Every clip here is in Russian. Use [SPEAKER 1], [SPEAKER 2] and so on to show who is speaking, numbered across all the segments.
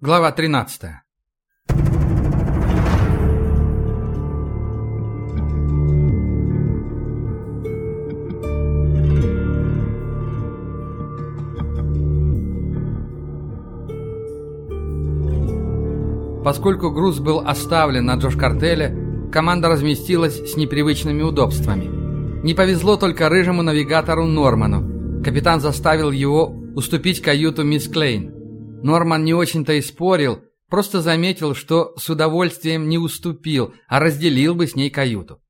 [SPEAKER 1] Глава 13. Поскольку груз был оставлен на Джош-картеле, команда разместилась с непривычными удобствами. Не повезло только рыжему навигатору Норману. Капитан заставил его уступить каюту мисс Клейн. Норман не очень-то и спорил, просто заметил, что с удовольствием не уступил, а разделил бы с ней каюту.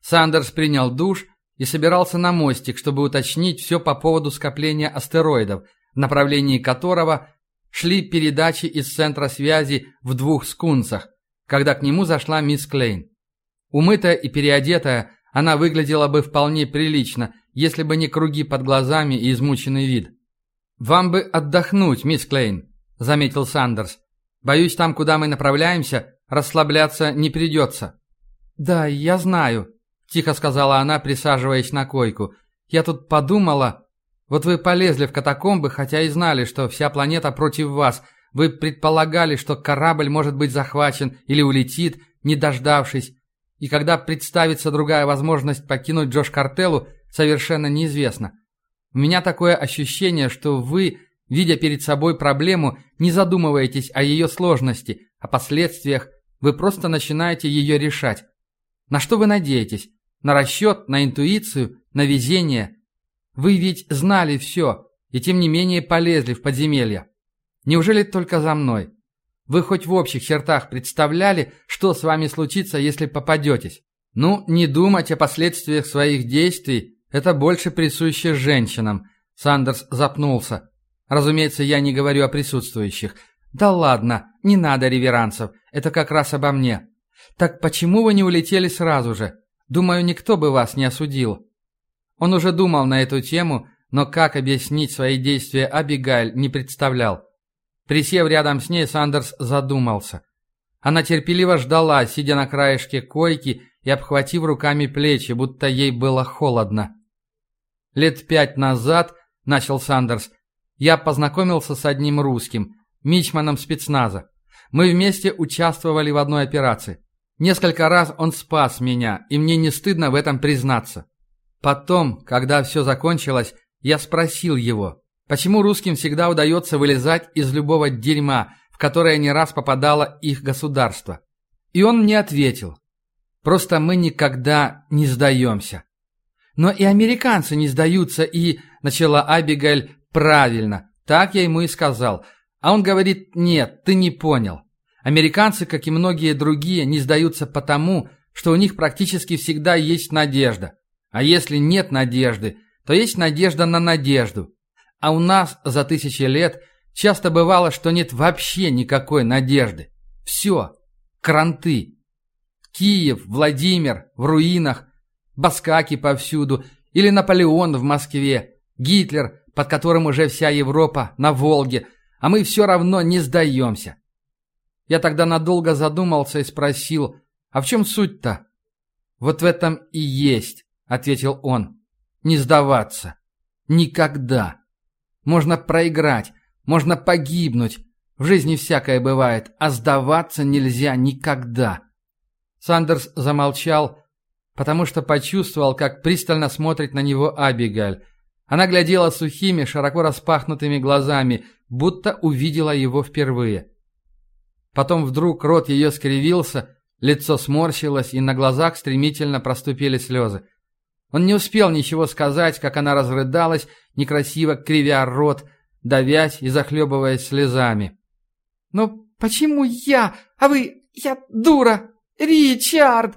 [SPEAKER 1] Сандерс принял душ и собирался на мостик, чтобы уточнить все по поводу скопления астероидов, в направлении которого шли передачи из центра связи в двух скунсах, когда к нему зашла мисс Клейн. Умытая и переодетая, она выглядела бы вполне прилично, если бы не круги под глазами и измученный вид. «Вам бы отдохнуть, мисс Клейн», — заметил Сандерс. «Боюсь, там, куда мы направляемся, расслабляться не придется». «Да, я знаю», — тихо сказала она, присаживаясь на койку. «Я тут подумала... Вот вы полезли в катакомбы, хотя и знали, что вся планета против вас. Вы предполагали, что корабль может быть захвачен или улетит, не дождавшись. И когда представится другая возможность покинуть Джош Картеллу, совершенно неизвестно. У меня такое ощущение, что вы Видя перед собой проблему, не задумываетесь о ее сложности, о последствиях, вы просто начинаете ее решать. На что вы надеетесь? На расчет, на интуицию, на везение? Вы ведь знали все, и тем не менее полезли в подземелье. Неужели только за мной? Вы хоть в общих чертах представляли, что с вами случится, если попадетесь? Ну, не думать о последствиях своих действий – это больше присуще женщинам. Сандерс запнулся. Разумеется, я не говорю о присутствующих. Да ладно, не надо реверансов, это как раз обо мне. Так почему вы не улетели сразу же? Думаю, никто бы вас не осудил. Он уже думал на эту тему, но как объяснить свои действия Абигайль не представлял. Присев рядом с ней, Сандерс задумался. Она терпеливо ждала, сидя на краешке койки и обхватив руками плечи, будто ей было холодно. «Лет пять назад», — начал Сандерс, — я познакомился с одним русским, мичманом спецназа. Мы вместе участвовали в одной операции. Несколько раз он спас меня, и мне не стыдно в этом признаться. Потом, когда все закончилось, я спросил его, почему русским всегда удается вылезать из любого дерьма, в которое не раз попадало их государство. И он мне ответил, просто мы никогда не сдаемся. Но и американцы не сдаются, и, начала Абигайль, Правильно, так я ему и сказал. А он говорит, нет, ты не понял. Американцы, как и многие другие, не сдаются потому, что у них практически всегда есть надежда. А если нет надежды, то есть надежда на надежду. А у нас за тысячи лет часто бывало, что нет вообще никакой надежды. Все. Кранты. Киев, Владимир, в руинах, Баскаки повсюду, или Наполеон в Москве, Гитлер, под которым уже вся Европа на Волге, а мы все равно не сдаемся. Я тогда надолго задумался и спросил, а в чем суть-то? Вот в этом и есть, ответил он. Не сдаваться. Никогда. Можно проиграть, можно погибнуть. В жизни всякое бывает, а сдаваться нельзя никогда. Сандерс замолчал, потому что почувствовал, как пристально смотрит на него Абигаль, она глядела сухими, широко распахнутыми глазами, будто увидела его впервые. Потом вдруг рот ее скривился, лицо сморщилось, и на глазах стремительно проступили слезы. Он не успел ничего сказать, как она разрыдалась, некрасиво кривя рот, давясь и захлебываясь слезами. «Но почему я? А вы... я дура! Ричард!»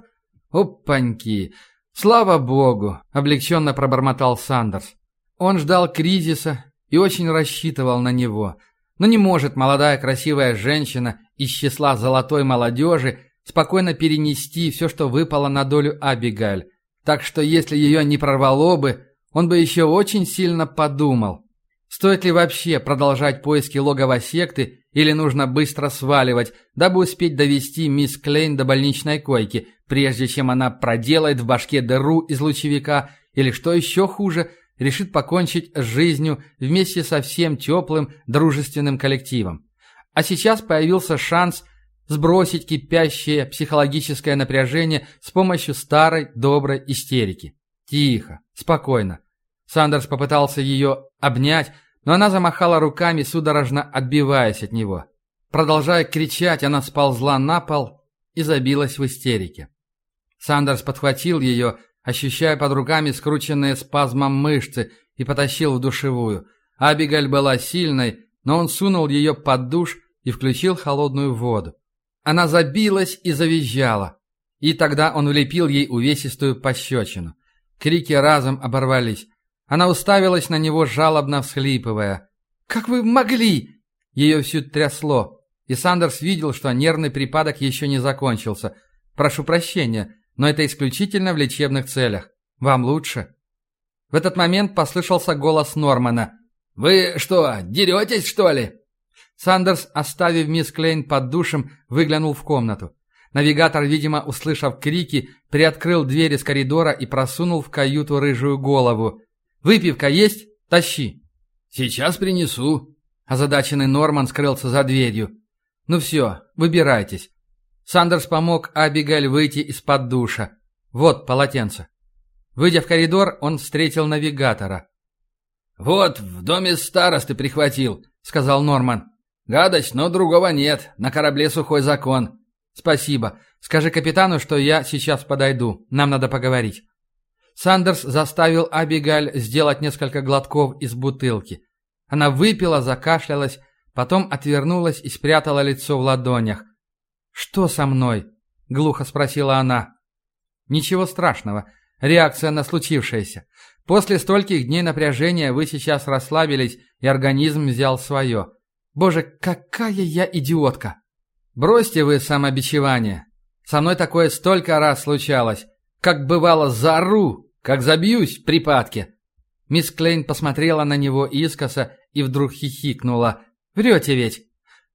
[SPEAKER 1] «Опаньки! Слава богу!» — облегченно пробормотал Сандерс. Он ждал кризиса и очень рассчитывал на него. Но не может молодая красивая женщина из числа золотой молодежи спокойно перенести все, что выпало на долю Абигаль. Так что если ее не прорвало бы, он бы еще очень сильно подумал. Стоит ли вообще продолжать поиски логова секты или нужно быстро сваливать, дабы успеть довести мисс Клейн до больничной койки, прежде чем она проделает в башке дыру из лучевика или, что еще хуже – решит покончить с жизнью вместе со всем теплым, дружественным коллективом. А сейчас появился шанс сбросить кипящее психологическое напряжение с помощью старой доброй истерики. Тихо, спокойно. Сандерс попытался ее обнять, но она замахала руками, судорожно отбиваясь от него. Продолжая кричать, она сползла на пол и забилась в истерике. Сандерс подхватил ее, ощущая под руками скрученные спазмом мышцы, и потащил в душевую. Абигаль была сильной, но он сунул ее под душ и включил холодную воду. Она забилась и завизжала. И тогда он влепил ей увесистую пощечину. Крики разом оборвались. Она уставилась на него, жалобно всхлипывая. «Как вы могли?» Ее всю трясло. И Сандерс видел, что нервный припадок еще не закончился. «Прошу прощения, но это исключительно в лечебных целях. Вам лучше?» В этот момент послышался голос Нормана. «Вы что, деретесь, что ли?» Сандерс, оставив мисс Клейн под душем, выглянул в комнату. Навигатор, видимо, услышав крики, приоткрыл дверь из коридора и просунул в каюту рыжую голову. «Выпивка есть? Тащи!» «Сейчас принесу!» Озадаченный Норман скрылся за дверью. «Ну все, выбирайтесь». Сандерс помог Абигаль выйти из-под душа. «Вот полотенце». Выйдя в коридор, он встретил навигатора. «Вот, в доме старосты прихватил», — сказал Норман. «Гадость, но другого нет. На корабле сухой закон». «Спасибо. Скажи капитану, что я сейчас подойду. Нам надо поговорить». Сандерс заставил Абигаль сделать несколько глотков из бутылки. Она выпила, закашлялась, потом отвернулась и спрятала лицо в ладонях. «Что со мной?» — глухо спросила она. «Ничего страшного. Реакция на случившееся. После стольких дней напряжения вы сейчас расслабились, и организм взял свое. Боже, какая я идиотка! Бросьте вы самобичевание. Со мной такое столько раз случалось. Как бывало, заору, как забьюсь в припадке. Мисс Клейн посмотрела на него искоса и вдруг хихикнула. «Врете ведь?»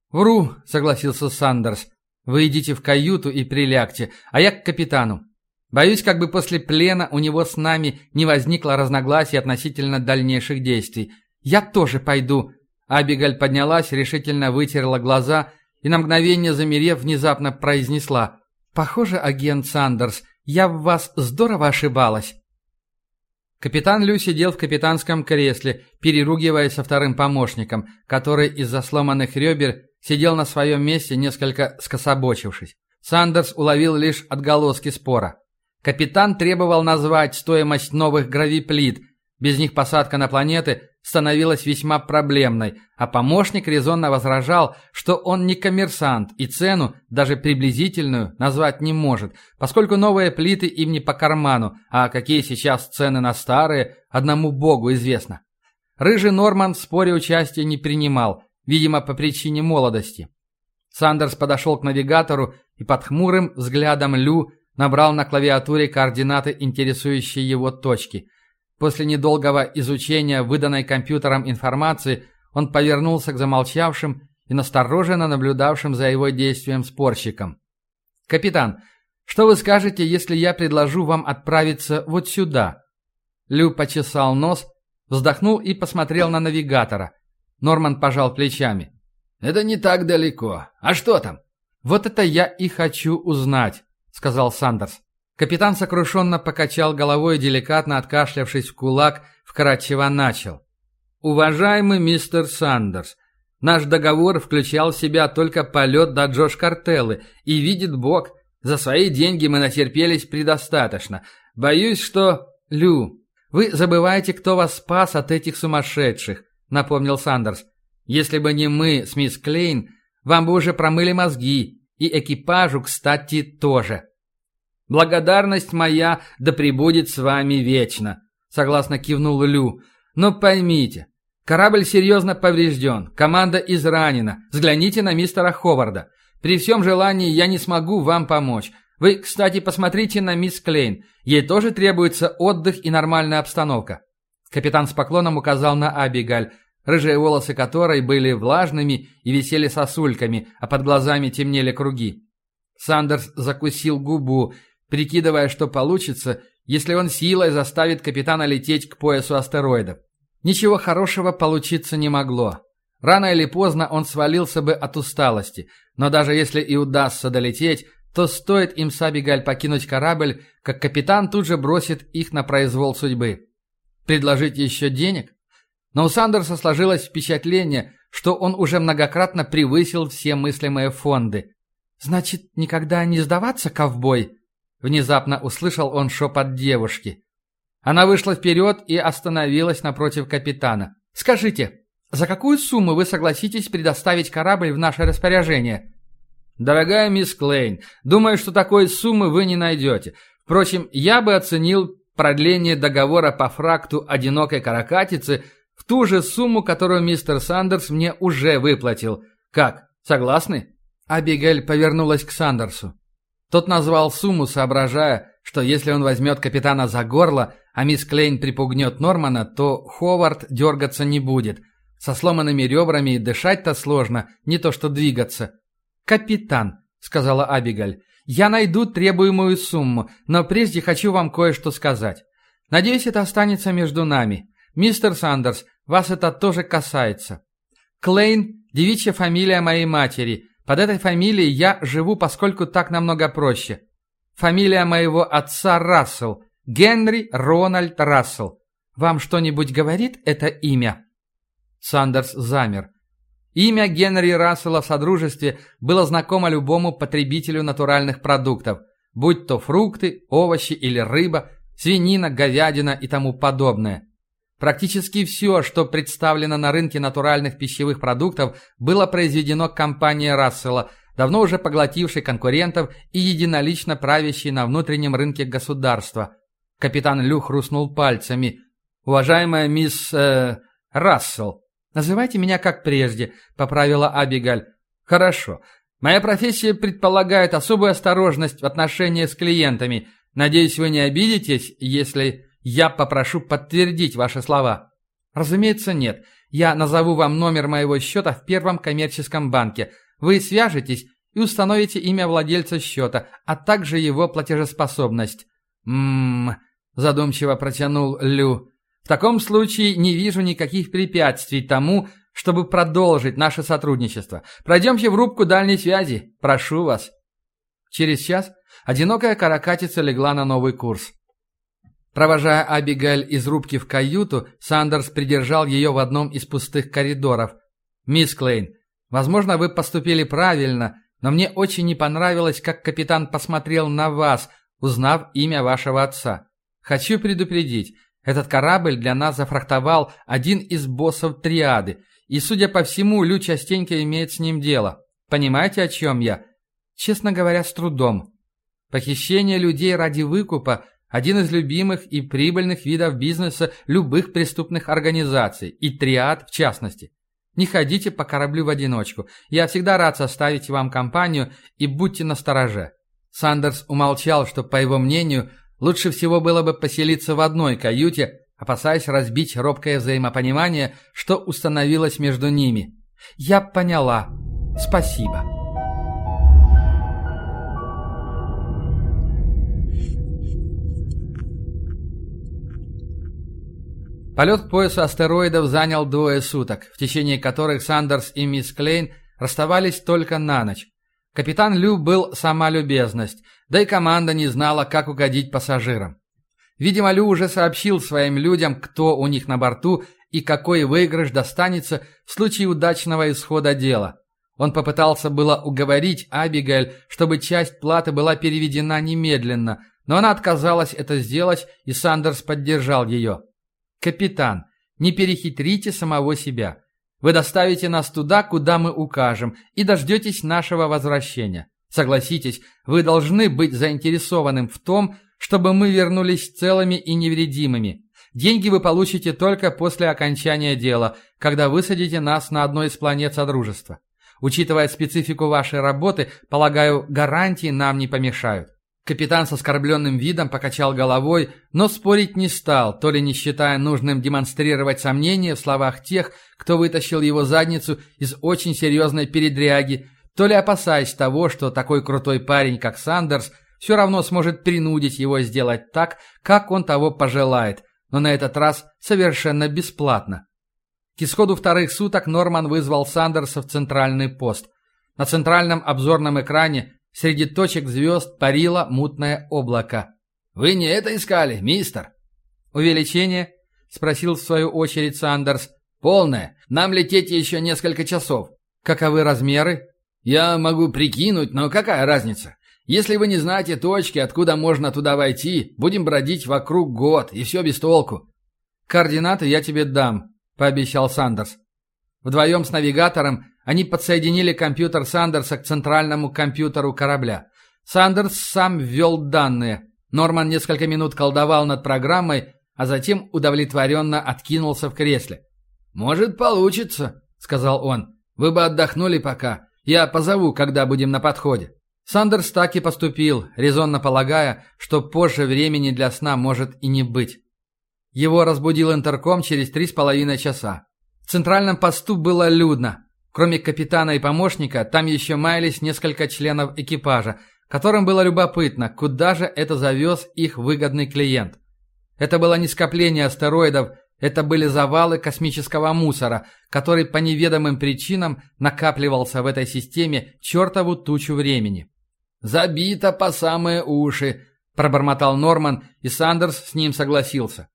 [SPEAKER 1] «Вру», — согласился Сандерс. «Вы идите в каюту и прилягте, а я к капитану. Боюсь, как бы после плена у него с нами не возникло разногласий относительно дальнейших действий. Я тоже пойду». Абигаль поднялась, решительно вытерла глаза и на мгновение замерев внезапно произнесла. «Похоже, агент Сандерс, я в вас здорово ошибалась». Капитан Лю сидел в капитанском кресле, переругиваясь со вторым помощником, который из-за сломанных ребер сидел на своем месте, несколько скособочившись. Сандерс уловил лишь отголоски спора. Капитан требовал назвать стоимость новых гравиплит. Без них посадка на планеты становилась весьма проблемной, а помощник резонно возражал, что он не коммерсант и цену, даже приблизительную, назвать не может, поскольку новые плиты им не по карману, а какие сейчас цены на старые, одному богу известно. Рыжий Норман в споре участия не принимал, видимо, по причине молодости. Сандерс подошел к навигатору и под хмурым взглядом Лю набрал на клавиатуре координаты интересующей его точки. После недолгого изучения выданной компьютером информации он повернулся к замолчавшим и настороженно наблюдавшим за его действием спорщикам. «Капитан, что вы скажете, если я предложу вам отправиться вот сюда?» Лю почесал нос, вздохнул и посмотрел на навигатора. Норман пожал плечами. «Это не так далеко. А что там?» «Вот это я и хочу узнать». — сказал Сандерс. Капитан сокрушенно покачал головой и, деликатно откашлявшись в кулак, вкратчиво начал. «Уважаемый мистер Сандерс, наш договор включал в себя только полет до Джош Картеллы, и, видит Бог, за свои деньги мы натерпелись предостаточно. Боюсь, что... Лю, вы забываете, кто вас спас от этих сумасшедших», — напомнил Сандерс. «Если бы не мы с мисс Клейн, вам бы уже промыли мозги, и экипажу, кстати, тоже. Благодарность моя да пребудет с вами вечно, согласно кивнул Лю. Но поймите, корабль серьезно поврежден, команда изранена. Взгляните на мистера Ховарда. При всем желании я не смогу вам помочь. Вы, кстати, посмотрите на мисс Клейн. Ей тоже требуется отдых и нормальная обстановка. Капитан с поклоном указал на Абигаль рыжие волосы которой были влажными и висели сосульками, а под глазами темнели круги. Сандерс закусил губу, прикидывая, что получится, если он силой заставит капитана лететь к поясу астероидов. Ничего хорошего получиться не могло. Рано или поздно он свалился бы от усталости, но даже если и удастся долететь, то стоит им с Абигаль покинуть корабль, как капитан тут же бросит их на произвол судьбы. Предложить еще денег? Но у Сандерса сложилось впечатление, что он уже многократно превысил все мыслимые фонды. «Значит, никогда не сдаваться, ковбой?» Внезапно услышал он шепот девушки. Она вышла вперед и остановилась напротив капитана. «Скажите, за какую сумму вы согласитесь предоставить корабль в наше распоряжение?» «Дорогая мисс Клейн, думаю, что такой суммы вы не найдете. Впрочем, я бы оценил продление договора по фракту одинокой каракатицы в ту же сумму, которую мистер Сандерс мне уже выплатил. Как, согласны?» Абигель повернулась к Сандерсу. Тот назвал сумму, соображая, что если он возьмет капитана за горло, а мисс Клейн припугнет Нормана, то Ховард дергаться не будет. Со сломанными ребрами дышать-то сложно, не то что двигаться. «Капитан», — сказала Абигаль, — «я найду требуемую сумму, но прежде хочу вам кое-что сказать. Надеюсь, это останется между нами. Мистер Сандерс, вас это тоже касается. Клейн – девичья фамилия моей матери, под этой фамилией я живу, поскольку так намного проще. Фамилия моего отца Рассел. Генри Рональд Рассел. Вам что-нибудь говорит это имя?» Сандерс замер. Имя Генри Рассела в Содружестве было знакомо любому потребителю натуральных продуктов, будь то фрукты, овощи или рыба, свинина, говядина и тому подобное. Практически все, что представлено на рынке натуральных пищевых продуктов, было произведено компанией Рассела, давно уже поглотившей конкурентов и единолично правящей на внутреннем рынке государства. Капитан Лю хрустнул пальцами. «Уважаемая мисс... Э, Рассел, называйте меня как прежде», — поправила Абигаль. «Хорошо. Моя профессия предполагает особую осторожность в отношении с клиентами. Надеюсь, вы не обидитесь, если...» Я попрошу подтвердить ваши слова. Разумеется, нет. Я назову вам номер моего счета в первом коммерческом банке. Вы свяжетесь и установите имя владельца счета, а также его платежеспособность. Ммм, задумчиво протянул Лю. В таком случае не вижу никаких препятствий тому, чтобы продолжить наше сотрудничество. Пройдемте в рубку дальней связи. Прошу вас. Через час одинокая каракатица легла на новый курс. Провожая Абигаль из рубки в каюту, Сандерс придержал ее в одном из пустых коридоров. «Мисс Клейн, возможно, вы поступили правильно, но мне очень не понравилось, как капитан посмотрел на вас, узнав имя вашего отца. Хочу предупредить, этот корабль для нас зафрахтовал один из боссов триады, и, судя по всему, Лю частенько имеет с ним дело. Понимаете, о чем я? Честно говоря, с трудом. Похищение людей ради выкупа один из любимых и прибыльных видов бизнеса любых преступных организаций, и триад в частности. Не ходите по кораблю в одиночку. Я всегда рад составить вам компанию и будьте настороже. Сандерс умолчал, что, по его мнению, лучше всего было бы поселиться в одной каюте, опасаясь разбить робкое взаимопонимание, что установилось между ними. «Я поняла. Спасибо». Полет к поясу астероидов занял двое суток, в течение которых Сандерс и мисс Клейн расставались только на ночь. Капитан Лю был сама любезность, да и команда не знала, как угодить пассажирам. Видимо, Лю уже сообщил своим людям, кто у них на борту и какой выигрыш достанется в случае удачного исхода дела. Он попытался было уговорить Абигайль, чтобы часть платы была переведена немедленно, но она отказалась это сделать, и Сандерс поддержал ее. «Капитан, не перехитрите самого себя. Вы доставите нас туда, куда мы укажем, и дождетесь нашего возвращения. Согласитесь, вы должны быть заинтересованным в том, чтобы мы вернулись целыми и невредимыми. Деньги вы получите только после окончания дела, когда высадите нас на одной из планет Содружества. Учитывая специфику вашей работы, полагаю, гарантии нам не помешают. Капитан с оскорбленным видом покачал головой, но спорить не стал, то ли не считая нужным демонстрировать сомнения в словах тех, кто вытащил его задницу из очень серьезной передряги, то ли опасаясь того, что такой крутой парень, как Сандерс, все равно сможет принудить его сделать так, как он того пожелает, но на этот раз совершенно бесплатно. К исходу вторых суток Норман вызвал Сандерса в центральный пост. На центральном обзорном экране среди точек звезд парило мутное облако.
[SPEAKER 2] «Вы не это искали, мистер?»
[SPEAKER 1] «Увеличение?» – спросил в свою очередь Сандерс.
[SPEAKER 2] «Полное. Нам лететь еще несколько часов».
[SPEAKER 1] «Каковы размеры?»
[SPEAKER 2] «Я могу прикинуть, но какая разница? Если вы не знаете точки, откуда можно туда войти, будем бродить вокруг год, и все без толку».
[SPEAKER 1] «Координаты я тебе дам», – пообещал Сандерс. Вдвоем с навигатором они подсоединили компьютер Сандерса к центральному компьютеру корабля. Сандерс сам ввел данные. Норман несколько минут колдовал над программой, а затем удовлетворенно откинулся в кресле.
[SPEAKER 2] «Может, получится», — сказал он. «Вы бы отдохнули пока. Я позову, когда будем на подходе».
[SPEAKER 1] Сандерс так и поступил, резонно полагая, что позже времени для сна может и не быть. Его разбудил интерком через три с половиной часа. В центральном посту было людно. Кроме капитана и помощника, там еще маялись несколько членов экипажа, которым было любопытно, куда же это завез их выгодный клиент. Это было не скопление астероидов, это были завалы космического мусора, который по неведомым причинам накапливался в этой системе чертову тучу времени.
[SPEAKER 2] «Забито по самые уши», – пробормотал Норман, и Сандерс с ним согласился.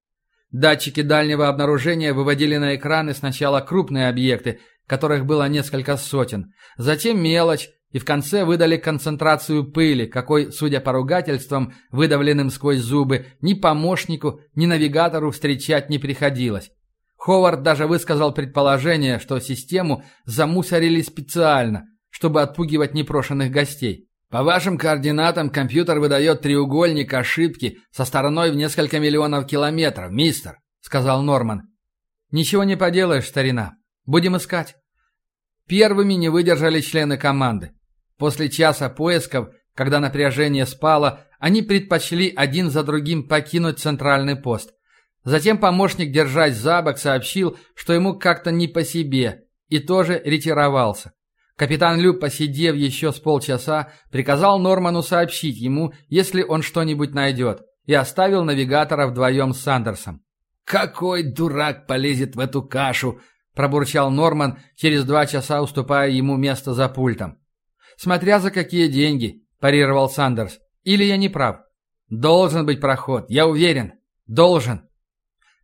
[SPEAKER 1] Датчики дальнего обнаружения выводили на экраны сначала крупные объекты, которых было несколько сотен, затем мелочь, и в конце выдали концентрацию пыли, какой, судя по ругательствам, выдавленным сквозь зубы, ни помощнику, ни навигатору встречать не приходилось. Ховард даже высказал предположение, что систему замусорили специально, чтобы отпугивать непрошенных гостей.
[SPEAKER 2] По вашим координатам компьютер выдает треугольник ошибки со стороной в несколько миллионов километров, мистер», — сказал Норман.
[SPEAKER 1] «Ничего не поделаешь, старина. Будем искать». Первыми не выдержали члены команды. После часа поисков, когда напряжение спало, они предпочли один за другим покинуть центральный пост. Затем помощник, держась за бок, сообщил, что ему как-то не по себе, и тоже ретировался. Капитан Лю, посидев еще с полчаса, приказал Норману сообщить ему, если он что-нибудь найдет, и оставил навигатора вдвоем с Сандерсом.
[SPEAKER 2] «Какой дурак полезет в эту кашу!» – пробурчал Норман, через два часа уступая ему место за пультом.
[SPEAKER 1] «Смотря за какие деньги», – парировал Сандерс. «Или я не прав?» «Должен быть проход, я уверен. Должен».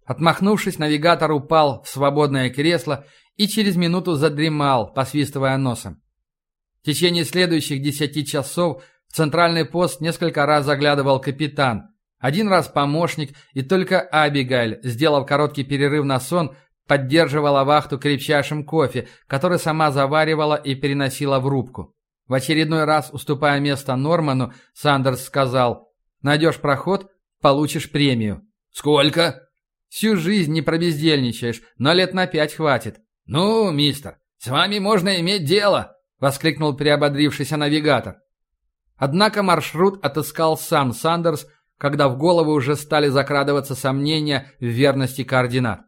[SPEAKER 1] Отмахнувшись, навигатор упал в свободное кресло и через минуту задремал, посвистывая носом. В течение следующих десяти часов в центральный пост несколько раз заглядывал капитан, один раз помощник, и только Абигайль, сделав короткий перерыв на сон, поддерживала вахту крепчайшим кофе, который сама заваривала и переносила в рубку. В очередной раз, уступая место Норману, Сандерс сказал «Найдешь проход, получишь премию».
[SPEAKER 2] «Сколько?»
[SPEAKER 1] «Всю жизнь не пробездельничаешь, но лет на пять хватит».
[SPEAKER 2] «Ну, мистер, с вами можно иметь дело!» — воскликнул приободрившийся навигатор.
[SPEAKER 1] Однако маршрут отыскал сам Сандерс, когда в голову уже стали закрадываться сомнения в верности координат.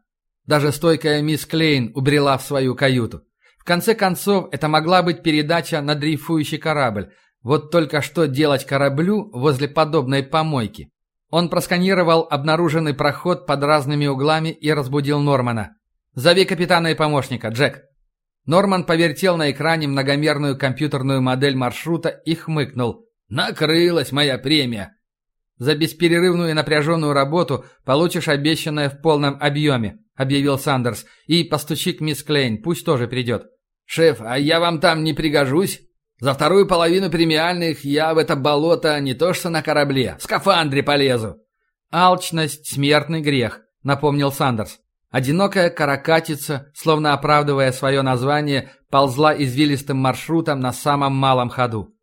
[SPEAKER 1] Даже стойкая мисс Клейн убрела в свою каюту. В конце концов, это могла быть передача на дрейфующий корабль. Вот только что делать кораблю возле подобной помойки? Он просканировал обнаруженный проход под разными углами и разбудил Нормана. «Зови капитана и помощника, Джек». Норман повертел на экране многомерную компьютерную модель маршрута и хмыкнул.
[SPEAKER 2] «Накрылась моя премия!»
[SPEAKER 1] «За бесперерывную и напряженную работу получишь обещанное в полном объеме», — объявил Сандерс. «И постучи к мисс Клейн, пусть тоже придет».
[SPEAKER 2] «Шеф, а я вам там не пригожусь? За вторую половину премиальных я в это болото не то что на корабле, в скафандре полезу».
[SPEAKER 1] «Алчность — смертный грех», — напомнил Сандерс. Одинокая каракатица, словно оправдывая свое название, ползла извилистым маршрутом на самом малом ходу.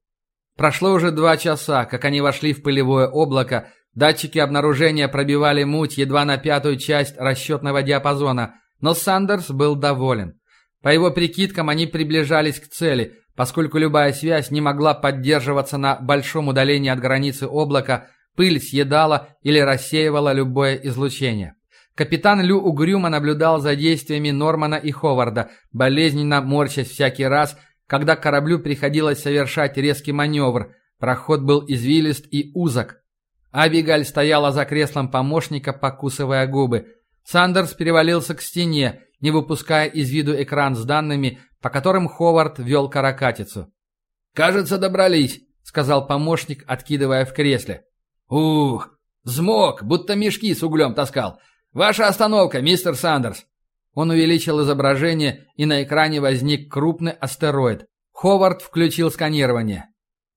[SPEAKER 1] Прошло уже два часа, как они вошли в пылевое облако, датчики обнаружения пробивали муть едва на пятую часть расчетного диапазона, но Сандерс был доволен. По его прикидкам они приближались к цели, поскольку любая связь не могла поддерживаться на большом удалении от границы облака, пыль съедала или рассеивала любое излучение. Капитан Лю угрюмо наблюдал за действиями Нормана и Ховарда, болезненно морщась всякий раз, когда кораблю приходилось совершать резкий маневр. Проход был извилист и узок. Абигаль стояла за креслом помощника, покусывая губы. Сандерс перевалился к стене не выпуская из виду экран с данными, по которым Ховард вел каракатицу.
[SPEAKER 2] «Кажется, добрались», — сказал помощник, откидывая в кресле. «Ух, взмок, будто мешки с углем таскал. Ваша остановка, мистер Сандерс».
[SPEAKER 1] Он увеличил изображение, и на экране возник крупный астероид. Ховард включил сканирование.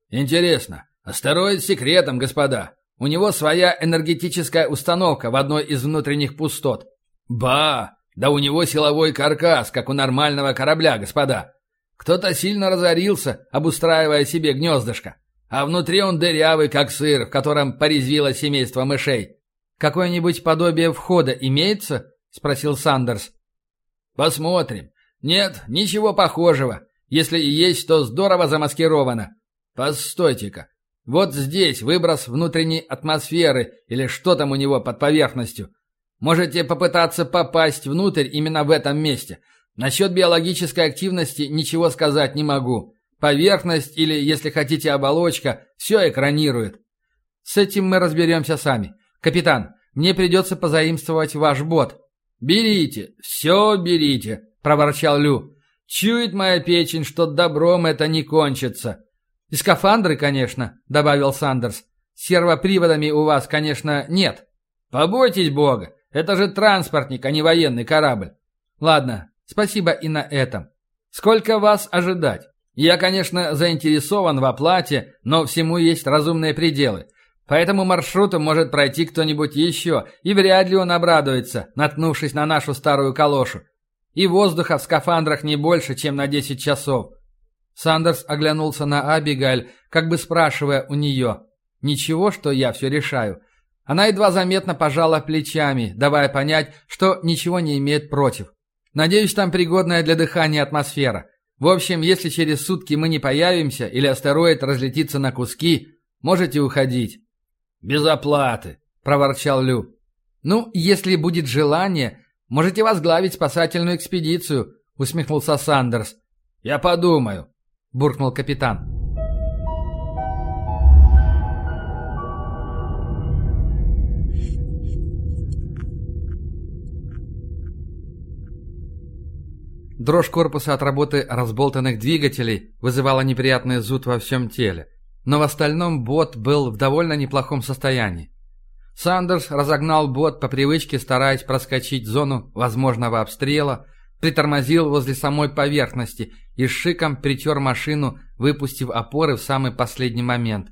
[SPEAKER 2] «Интересно, астероид с секретом, господа. У него своя энергетическая установка в одной из внутренних пустот. Ба! Да у него силовой каркас, как у нормального корабля, господа. Кто-то сильно разорился, обустраивая себе гнездышко. А внутри он дырявый, как сыр, в котором порезвило семейство мышей.
[SPEAKER 1] «Какое-нибудь подобие входа имеется?» — спросил Сандерс.
[SPEAKER 2] «Посмотрим. Нет, ничего похожего. Если и есть, то здорово замаскировано. Постойте-ка. Вот здесь выброс внутренней атмосферы или что там у него под поверхностью. Можете попытаться попасть внутрь именно в этом месте. Насчет биологической активности ничего сказать не могу. Поверхность или, если хотите, оболочка, все экранирует.
[SPEAKER 1] С этим мы разберемся сами. Капитан, мне придется позаимствовать ваш бот.
[SPEAKER 2] Берите, все берите, проворчал Лю. Чует моя печень, что добром это не кончится.
[SPEAKER 1] И скафандры, конечно, добавил Сандерс. Сервоприводами у вас, конечно, нет.
[SPEAKER 2] Побойтесь бога, это же транспортник, а не военный корабль.
[SPEAKER 1] Ладно, спасибо и на этом. Сколько вас ожидать? Я, конечно, заинтересован в оплате, но всему есть разумные пределы. По этому маршруту может пройти кто-нибудь еще, и вряд ли он обрадуется, наткнувшись на нашу старую калошу. И воздуха в скафандрах не больше, чем на 10 часов. Сандерс оглянулся на Абигаль, как бы спрашивая у нее. «Ничего, что я все решаю». Она едва заметно пожала плечами, давая понять, что ничего не имеет против. «Надеюсь, там пригодная для дыхания атмосфера. В общем, если через сутки мы не появимся или астероид разлетится на куски, можете уходить».
[SPEAKER 2] «Без оплаты», — проворчал Лю.
[SPEAKER 1] «Ну, если будет желание, можете возглавить спасательную экспедицию», — усмехнулся Сандерс.
[SPEAKER 2] «Я подумаю», —
[SPEAKER 1] буркнул капитан. Дрожь корпуса от работы разболтанных двигателей вызывала неприятный зуд во всем теле но в остальном бот был в довольно неплохом состоянии. Сандерс разогнал бот по привычке, стараясь проскочить зону возможного обстрела, притормозил возле самой поверхности и шиком притер машину, выпустив опоры в самый последний момент.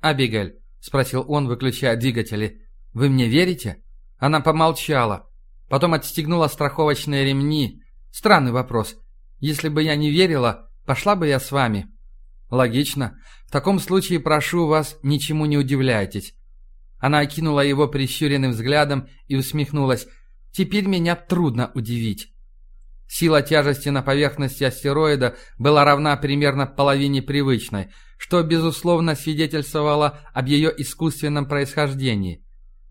[SPEAKER 1] «Абигель», — спросил он, выключая двигатели, — «вы мне верите?» Она помолчала, потом отстегнула страховочные ремни. Странный вопрос. Если бы я не верила, пошла бы я с вами. «Логично. В таком случае прошу вас, ничему не удивляйтесь». Она окинула его прищуренным взглядом и усмехнулась. «Теперь меня трудно удивить». Сила тяжести на поверхности астероида была равна примерно половине привычной, что, безусловно, свидетельствовало об ее искусственном происхождении.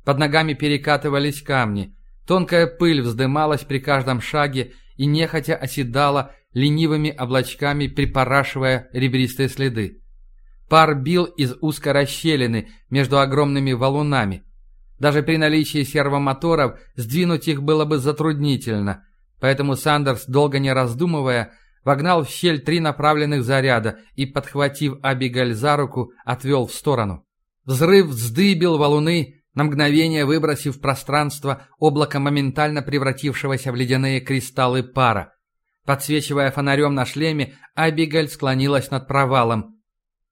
[SPEAKER 1] Под ногами перекатывались камни, тонкая пыль вздымалась при каждом шаге и нехотя оседала, ленивыми облачками припорашивая ребристые следы. Пар бил из узкой расщелины между огромными валунами. Даже при наличии сервомоторов сдвинуть их было бы затруднительно, поэтому Сандерс, долго не раздумывая, вогнал в щель три направленных заряда и, подхватив Абигаль за руку, отвел в сторону. Взрыв вздыбил валуны, на мгновение выбросив в пространство облако моментально превратившегося в ледяные кристаллы пара. Подсвечивая фонарем на шлеме, Абигаль склонилась над провалом.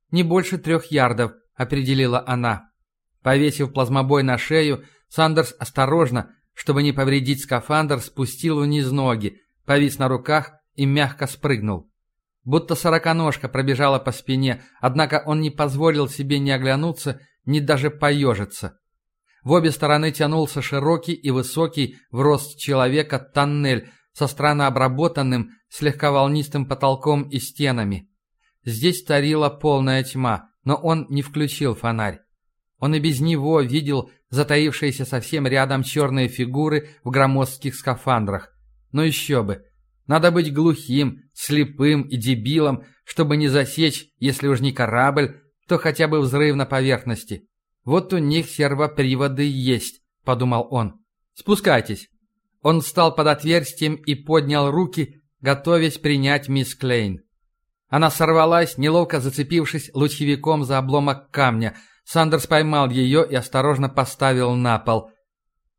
[SPEAKER 1] «Не больше трех ярдов», — определила она. Повесив плазмобой на шею, Сандерс осторожно, чтобы не повредить скафандр, спустил вниз ноги, повис на руках и мягко спрыгнул. Будто сороконожка пробежала по спине, однако он не позволил себе ни оглянуться, ни даже поежиться. В обе стороны тянулся широкий и высокий в рост человека тоннель, со странно обработанным, слегка волнистым потолком и стенами. Здесь царила полная тьма, но он не включил фонарь. Он и без него видел затаившиеся совсем рядом черные фигуры в громоздких скафандрах. Но еще бы. Надо быть глухим, слепым и дебилом, чтобы не засечь, если уж не корабль, то хотя бы взрыв на поверхности. Вот у них сервоприводы есть, подумал он. Спускайтесь. Он встал под отверстием и поднял руки, готовясь принять мисс Клейн. Она сорвалась, неловко зацепившись лучевиком за обломок камня. Сандерс поймал ее и осторожно поставил на пол.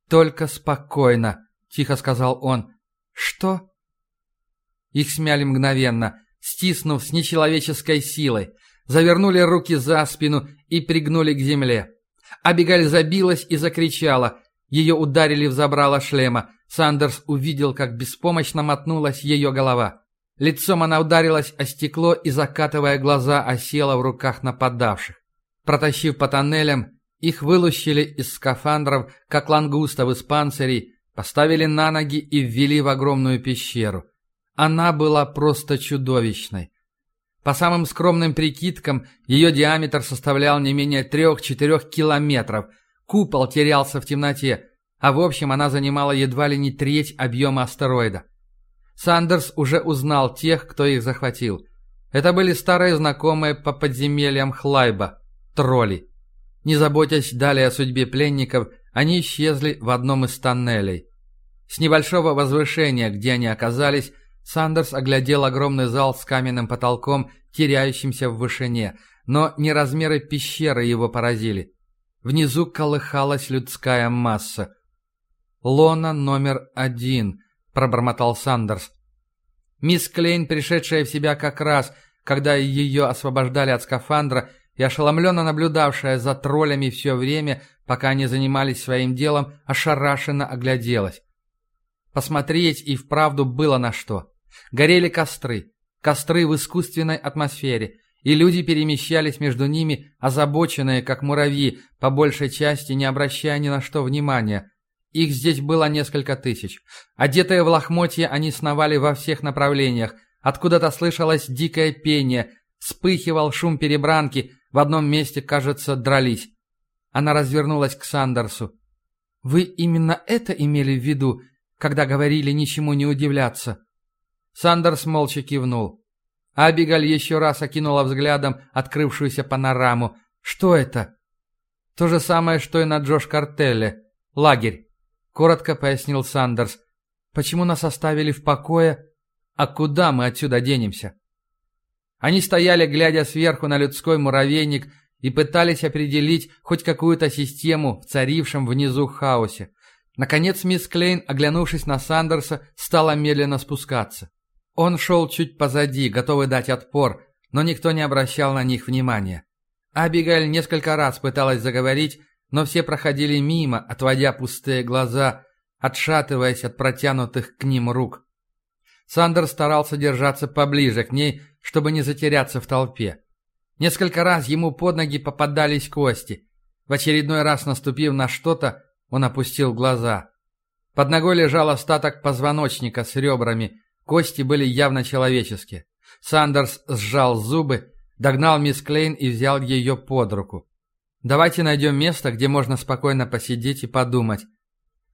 [SPEAKER 1] «Только спокойно», — тихо сказал он. «Что?» Их смяли мгновенно, стиснув с нечеловеческой силой, завернули руки за спину и пригнули к земле. Абигаль забилась и закричала. Ее ударили в забрало шлема. Сандерс увидел, как беспомощно мотнулась ее голова. Лицом она ударилась о стекло и, закатывая глаза, осела в руках нападавших. Протащив по тоннелям, их вылущили из скафандров, как лангустов из панцирей, поставили на ноги и ввели в огромную пещеру. Она была просто чудовищной. По самым скромным прикидкам, ее диаметр составлял не менее трех-четырех километров. Купол терялся в темноте а в общем она занимала едва ли не треть объема астероида. Сандерс уже узнал тех, кто их захватил. Это были старые знакомые по подземельям Хлайба, тролли. Не заботясь далее о судьбе пленников, они исчезли в одном из тоннелей. С небольшого возвышения, где они оказались, Сандерс оглядел огромный зал с каменным потолком, теряющимся в вышине, но не размеры пещеры его поразили. Внизу колыхалась людская масса. «Лона номер один», — пробормотал Сандерс. Мисс Клейн, пришедшая в себя как раз, когда ее освобождали от скафандра, и ошеломленно наблюдавшая за троллями все время, пока они занимались своим делом, ошарашенно огляделась. Посмотреть и вправду было на что. Горели костры, костры в искусственной атмосфере, и люди перемещались между ними, озабоченные, как муравьи, по большей части не обращая ни на что внимания. Их здесь было несколько тысяч. Одетые в лохмотья, они сновали во всех направлениях. Откуда-то слышалось дикое пение, вспыхивал шум перебранки, в одном месте, кажется, дрались. Она развернулась к Сандерсу. «Вы именно это имели в виду, когда говорили ничему не удивляться?» Сандерс молча кивнул. Абигаль еще раз окинула взглядом открывшуюся панораму. «Что это?» «То же самое, что и на Джош Картелле. Лагерь. Коротко пояснил Сандерс. «Почему нас оставили в покое? А куда мы отсюда денемся?» Они стояли, глядя сверху на людской муравейник, и пытались определить хоть какую-то систему в царившем внизу хаосе. Наконец мисс Клейн, оглянувшись на Сандерса, стала медленно спускаться. Он шел чуть позади, готовый дать отпор, но никто не обращал на них внимания. Абигаль несколько раз пыталась заговорить, но все проходили мимо, отводя пустые глаза, отшатываясь от протянутых к ним рук. Сандер старался держаться поближе к ней, чтобы не затеряться в толпе. Несколько раз ему под ноги попадались кости. В очередной раз наступив на что-то, он опустил глаза. Под ногой лежал остаток позвоночника с ребрами, кости были явно человеческие. Сандерс сжал зубы, догнал мисс Клейн и взял ее под руку. Давайте найдем место, где можно спокойно посидеть и подумать.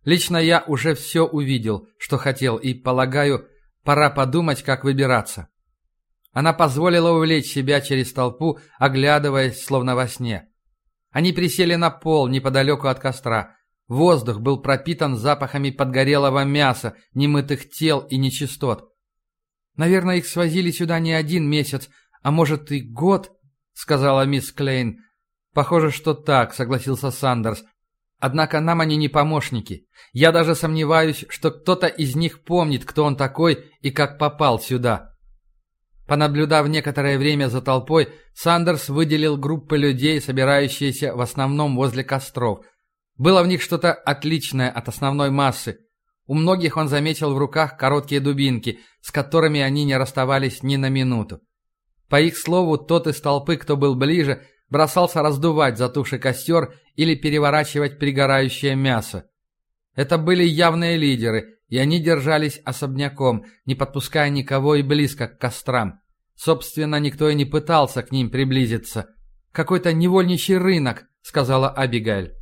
[SPEAKER 1] Лично я уже все увидел, что хотел, и, полагаю, пора подумать, как выбираться. Она позволила увлечь себя через толпу, оглядываясь, словно во сне. Они присели на пол неподалеку от костра. Воздух был пропитан запахами подгорелого мяса, немытых тел и нечистот. «Наверное, их свозили сюда не один месяц, а может и год», — сказала мисс Клейн. «Похоже, что так», — согласился Сандерс. «Однако нам они не помощники. Я даже сомневаюсь, что кто-то из них помнит, кто он такой и как попал сюда». Понаблюдав некоторое время за толпой, Сандерс выделил группы людей, собирающиеся в основном возле костров. Было в них что-то отличное от основной массы. У многих он заметил в руках короткие дубинки, с которыми они не расставались ни на минуту. По их слову, тот из толпы, кто был ближе, бросался раздувать затухший костер или переворачивать пригорающее мясо. Это были явные лидеры, и они держались особняком, не подпуская никого и близко к кострам. Собственно, никто и не пытался к ним приблизиться. «Какой-то невольничий рынок», — сказала Абигайль.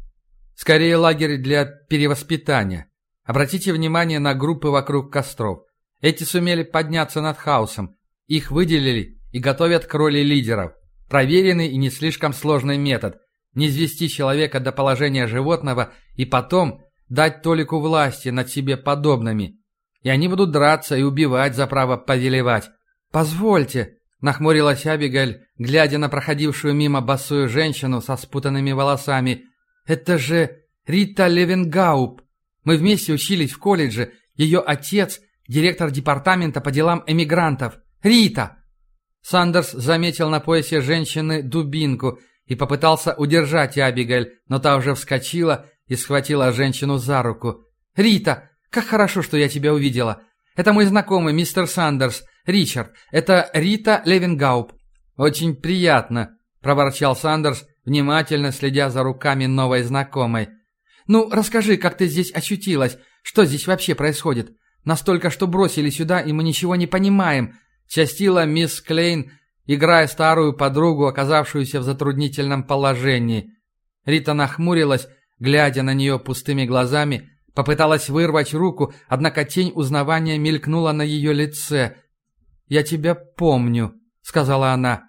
[SPEAKER 1] «Скорее лагерь для перевоспитания. Обратите внимание на группы вокруг костров. Эти сумели подняться над хаосом. Их выделили и готовят к роли лидеров. Проверенный и не слишком сложный метод – не извести человека до положения животного и потом, дать Толику власти над себе подобными. И они будут драться и убивать за право повелевать. «Позвольте», — нахмурилась Абигаль, глядя на проходившую мимо босую женщину со спутанными волосами. «Это же Рита Левенгауп. Мы вместе учились в колледже. Ее отец — директор департамента по делам эмигрантов. Рита!» Сандерс заметил на поясе женщины дубинку и попытался удержать Абигаль, но та уже вскочила и схватила женщину за руку. «Рита, как хорошо, что я тебя увидела. Это мой знакомый, мистер Сандерс, Ричард. Это Рита Левенгауп». «Очень приятно», — проворчал Сандерс, внимательно следя за руками новой знакомой. «Ну, расскажи, как ты здесь очутилась? Что здесь вообще происходит? Настолько, что бросили сюда, и мы ничего не понимаем. Частила мисс Клейн, играя старую подругу, оказавшуюся в затруднительном положении. Рита нахмурилась, глядя на нее пустыми глазами, попыталась вырвать руку, однако тень узнавания мелькнула на ее лице. «Я тебя помню», — сказала она.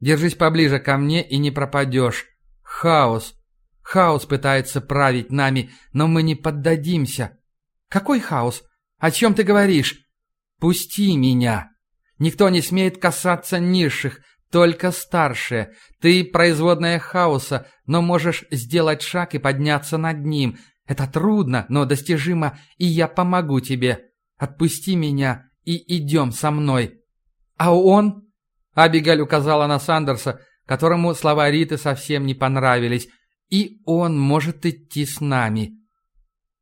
[SPEAKER 1] «Держись поближе ко мне и не пропадешь. Хаос. Хаос пытается править нами, но мы не поддадимся». «Какой хаос? О чем ты говоришь?» «Пусти меня!» Никто не смеет касаться низших, только старшие. Ты производная хаоса, но можешь сделать шаг и подняться над ним. Это трудно, но достижимо, и я помогу тебе. Отпусти меня и идем со мной. А он? Абигаль указала на Сандерса, которому слова Риты совсем не понравились. И он может идти с нами.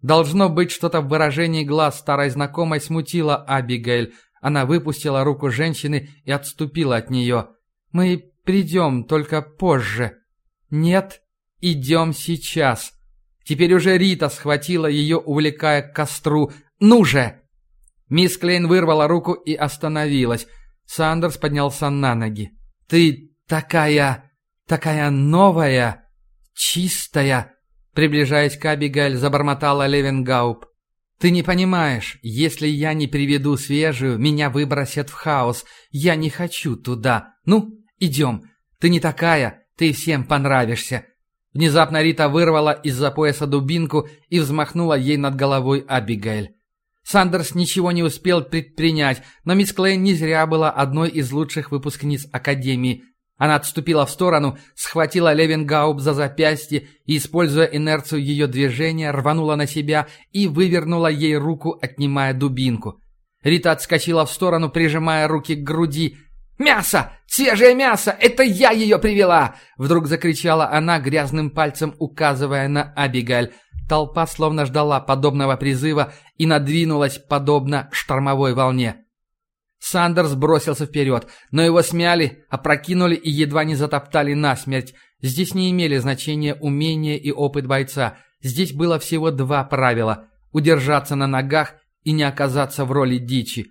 [SPEAKER 1] Должно быть, что-то в выражении глаз старой знакомой смутило Абигейль, она выпустила руку женщины и отступила от нее. «Мы придем только позже». «Нет, идем сейчас». Теперь уже Рита схватила ее, увлекая к костру. «Ну же!» Мисс Клейн вырвала руку и остановилась. Сандерс поднялся на ноги. «Ты такая... такая новая, чистая!» Приближаясь к Абигаль, забормотала Левенгауп. «Ты не понимаешь, если я не приведу свежую, меня выбросят в хаос. Я не хочу туда. Ну, идем. Ты не такая, ты всем понравишься». Внезапно Рита вырвала из-за пояса дубинку и взмахнула ей над головой Абигейль. Сандерс ничего не успел предпринять, но мисс Клейн не зря была одной из лучших выпускниц Академии. Она отступила в сторону, схватила Левенгауб за запястье и, используя инерцию ее движения, рванула на себя и вывернула ей руку, отнимая дубинку. Рита отскочила в сторону, прижимая руки к груди. «Мясо! Свежее мясо! Это я ее привела!» Вдруг закричала она, грязным пальцем указывая на Абигаль. Толпа словно ждала подобного призыва и надвинулась подобно штормовой волне. Сандерс бросился вперед, но его смяли, опрокинули и едва не затоптали насмерть. Здесь не имели значения умения и опыт бойца. Здесь было всего два правила – удержаться на ногах и не оказаться в роли дичи.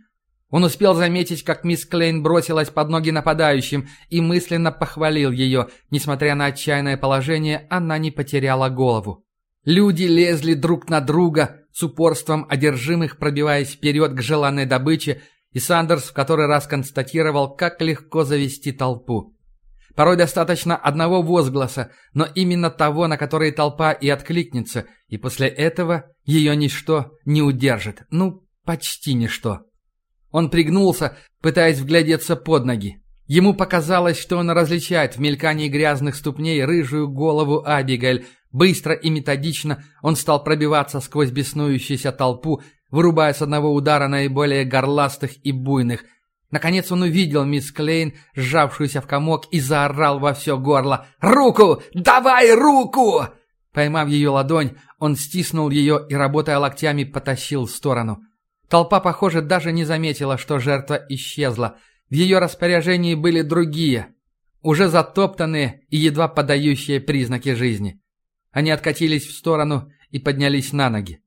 [SPEAKER 1] Он успел заметить, как мисс Клейн бросилась под ноги нападающим и мысленно похвалил ее. Несмотря на отчаянное положение, она не потеряла голову. Люди лезли друг на друга, с упорством одержимых пробиваясь вперед к желанной добыче – и Сандерс в который раз констатировал, как легко завести толпу. Порой достаточно одного возгласа, но именно того, на который толпа и откликнется, и после этого ее ничто не удержит. Ну, почти ничто. Он пригнулся, пытаясь вглядеться под ноги. Ему показалось, что он различает в мелькании грязных ступней рыжую голову Абигель. Быстро и методично он стал пробиваться сквозь беснующуюся толпу, вырубая с одного удара наиболее горластых и буйных. Наконец он увидел мисс Клейн, сжавшуюся в комок, и заорал во все горло «Руку! Давай руку!» Поймав ее ладонь, он стиснул ее и, работая локтями, потащил в сторону. Толпа, похоже, даже не заметила, что жертва исчезла. В ее распоряжении были другие, уже затоптанные и едва подающие признаки жизни. Они откатились в сторону и поднялись на ноги.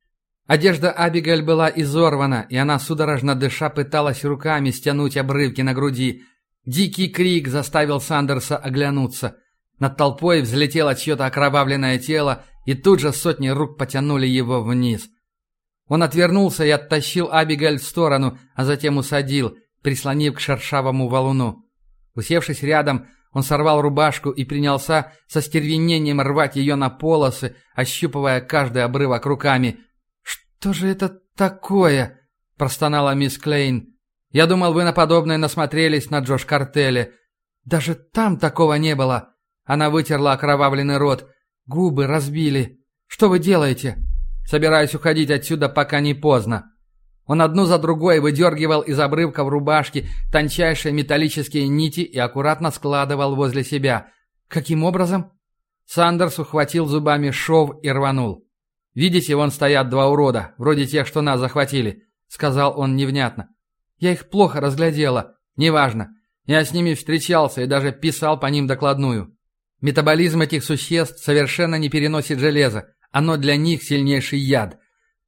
[SPEAKER 1] Одежда Абигаль была изорвана, и она, судорожно дыша, пыталась руками стянуть обрывки на груди. Дикий крик заставил Сандерса оглянуться. Над толпой взлетело чье-то окровавленное тело, и тут же сотни рук потянули его вниз. Он отвернулся и оттащил Абигаль в сторону, а затем усадил, прислонив к шершавому валуну. Усевшись рядом, Он сорвал рубашку и принялся со стервенением рвать ее на полосы, ощупывая каждый обрывок руками. «Что же это такое?» – простонала мисс Клейн. «Я думал, вы на подобное насмотрелись на Джош Картеле. Даже там такого не было». Она вытерла окровавленный рот. «Губы разбили. Что вы делаете?» «Собираюсь уходить отсюда, пока не поздно». Он одну за другой выдергивал из обрывков рубашки тончайшие металлические нити и аккуратно складывал возле себя. Каким образом? Сандерс ухватил зубами шов и рванул. «Видите, вон стоят два урода, вроде тех, что нас захватили», — сказал он невнятно. «Я их плохо разглядела. Неважно. Я с ними встречался и даже писал по ним докладную. Метаболизм этих существ совершенно не переносит железо. Оно для них сильнейший яд».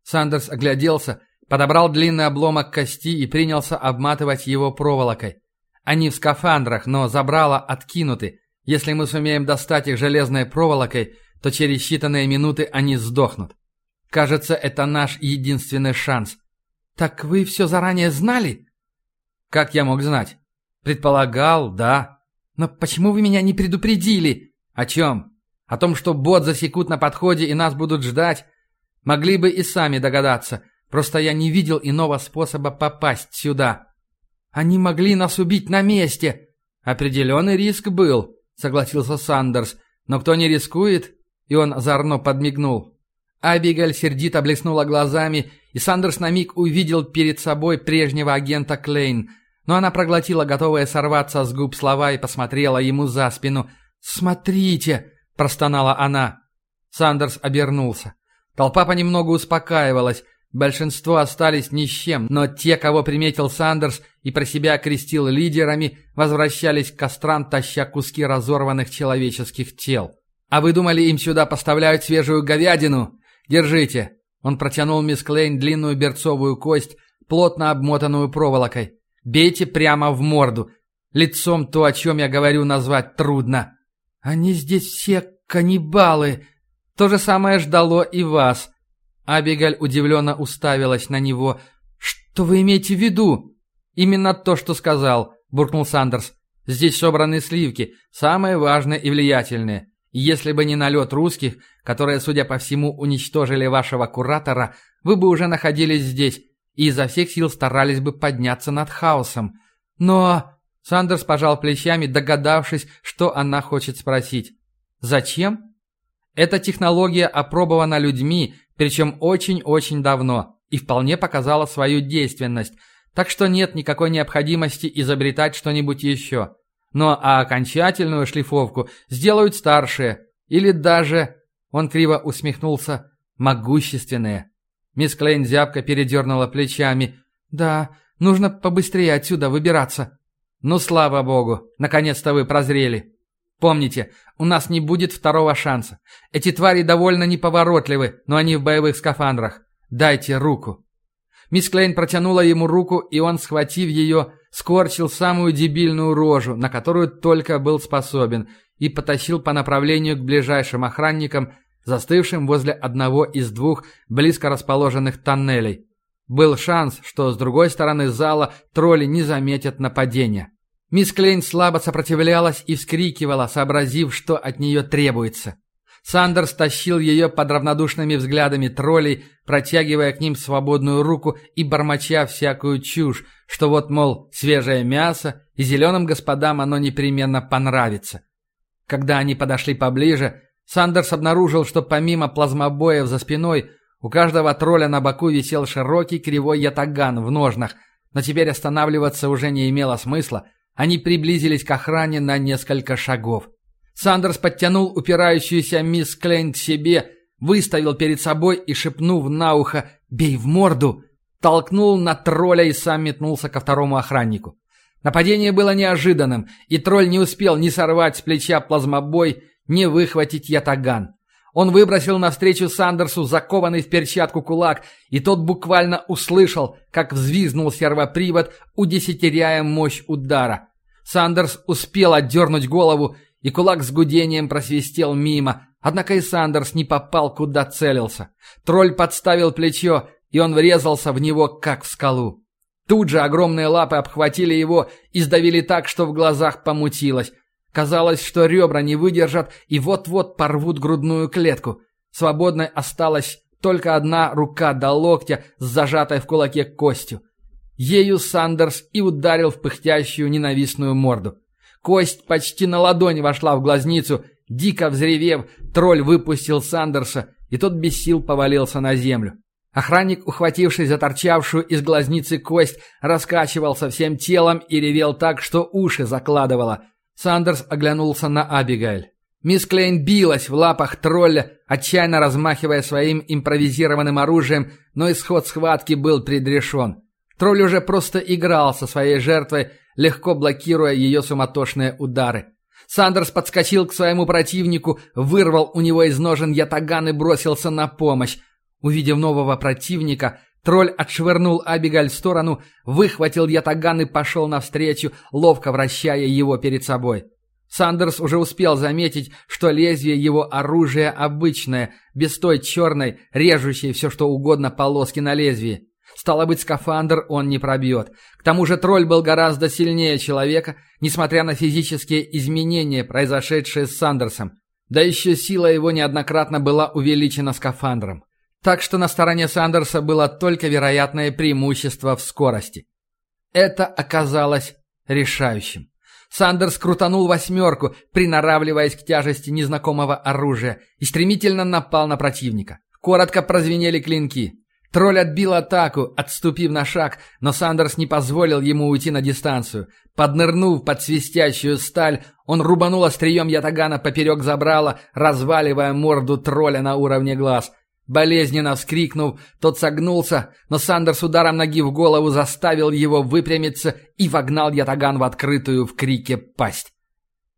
[SPEAKER 1] Сандерс огляделся Подобрал длинный обломок кости и принялся обматывать его проволокой. Они в скафандрах, но забрала откинуты. Если мы сумеем достать их железной проволокой, то через считанные минуты они сдохнут. Кажется, это наш единственный шанс. Так вы все заранее знали? Как я мог знать? Предполагал, да. Но почему вы меня не предупредили? О чем? О том, что бот засекут на подходе и нас будут ждать? Могли бы и сами догадаться. Просто я не видел иного способа попасть сюда. Они могли нас убить на месте. Определенный риск был, согласился Сандерс. Но кто не рискует? И он озорно подмигнул. Абигаль сердито блеснула глазами, и Сандерс на миг увидел перед собой прежнего агента Клейн. Но она проглотила готовые сорваться с губ слова и посмотрела ему за спину. «Смотрите!» – простонала она. Сандерс обернулся. Толпа понемногу успокаивалась. Большинство остались ни с чем, но те, кого приметил Сандерс и про себя крестил лидерами, возвращались к кострам, таща куски разорванных человеческих тел. «А вы думали, им сюда поставляют свежую говядину? Держите!» Он протянул мисс Клейн длинную берцовую кость, плотно обмотанную проволокой. «Бейте прямо в морду. Лицом то, о чем я говорю, назвать трудно. Они здесь все каннибалы. То же самое ждало и вас». Абигаль удивленно уставилась на него. «Что вы имеете в виду?» «Именно то, что сказал», — буркнул Сандерс. «Здесь собраны сливки, самые важные и влиятельные. Если бы не налет русских, которые, судя по всему, уничтожили вашего куратора, вы бы уже находились здесь и изо всех сил старались бы подняться над хаосом. Но...» Сандерс пожал плечами, догадавшись, что она хочет спросить. «Зачем?» «Эта технология опробована людьми, причем очень-очень давно, и вполне показала свою действенность, так что нет никакой необходимости изобретать что-нибудь еще. Но а окончательную шлифовку сделают старшие, или даже, он криво усмехнулся, могущественные. Мисс Клейн зябко передернула плечами. «Да, нужно побыстрее отсюда выбираться». «Ну, слава богу, наконец-то вы прозрели. Помните, у нас не будет второго шанса. Эти твари довольно неповоротливы, но они в боевых скафандрах. Дайте руку». Мисс Клейн протянула ему руку, и он, схватив ее, скорчил самую дебильную рожу, на которую только был способен, и потащил по направлению к ближайшим охранникам, застывшим возле одного из двух близко расположенных тоннелей. Был шанс, что с другой стороны зала тролли не заметят нападения. Мисс Клейн слабо сопротивлялась и вскрикивала, сообразив, что от нее требуется. Сандерс тащил ее под равнодушными взглядами троллей, протягивая к ним свободную руку и бормоча всякую чушь, что вот, мол, свежее мясо, и зеленым господам оно непременно понравится. Когда они подошли поближе, Сандерс обнаружил, что помимо плазмобоев за спиной, у каждого тролля на боку висел широкий кривой ятаган в ножнах, но теперь останавливаться уже не имело смысла – они приблизились к охране на несколько шагов. Сандерс подтянул упирающуюся мисс Клейн к себе, выставил перед собой и, шепнув на ухо «Бей в морду!», толкнул на тролля и сам метнулся ко второму охраннику. Нападение было неожиданным, и тролль не успел ни сорвать с плеча плазмобой, ни выхватить ятаган. Он выбросил навстречу Сандерсу закованный в перчатку кулак, и тот буквально услышал, как взвизнул сервопривод, удесятеряя мощь удара. Сандерс успел отдернуть голову, и кулак с гудением просвистел мимо, однако и Сандерс не попал, куда целился. Тролль подставил плечо, и он врезался в него, как в скалу. Тут же огромные лапы обхватили его и сдавили так, что в глазах помутилось. Казалось, что ребра не выдержат и вот-вот порвут грудную клетку. Свободной осталась только одна рука до локтя с зажатой в кулаке костью. Ею Сандерс и ударил в пыхтящую ненавистную морду. Кость почти на ладони вошла в глазницу. Дико взревев, тролль выпустил Сандерса, и тот без сил повалился на землю. Охранник, ухватившись за торчавшую из глазницы кость, раскачивался всем телом и ревел так, что уши закладывало. Сандерс оглянулся на Абигайль. Мисс Клейн билась в лапах тролля, отчаянно размахивая своим импровизированным оружием, но исход схватки был предрешен. Тролль уже просто играл со своей жертвой, легко блокируя ее суматошные удары. Сандерс подскочил к своему противнику, вырвал у него из ножен ятаган и бросился на помощь. Увидев нового противника, тролль отшвырнул Абигаль в сторону, выхватил ятаган и пошел навстречу, ловко вращая его перед собой. Сандерс уже успел заметить, что лезвие его оружия обычное, без той черной, режущей все что угодно полоски на лезвии. Стало быть, скафандр он не пробьет. К тому же тролль был гораздо сильнее человека, несмотря на физические изменения, произошедшие с Сандерсом. Да еще сила его неоднократно была увеличена скафандром. Так что на стороне Сандерса было только вероятное преимущество в скорости. Это оказалось решающим. Сандерс крутанул восьмерку, приноравливаясь к тяжести незнакомого оружия, и стремительно напал на противника. Коротко прозвенели клинки. Тролль отбил атаку, отступив на шаг, но Сандерс не позволил ему уйти на дистанцию. Поднырнув под свистящую сталь, он рубанул острием ятагана поперек забрала, разваливая морду тролля на уровне глаз. Болезненно вскрикнув, тот согнулся, но Сандерс ударом ноги в голову заставил его выпрямиться и вогнал ятаган в открытую в крике пасть.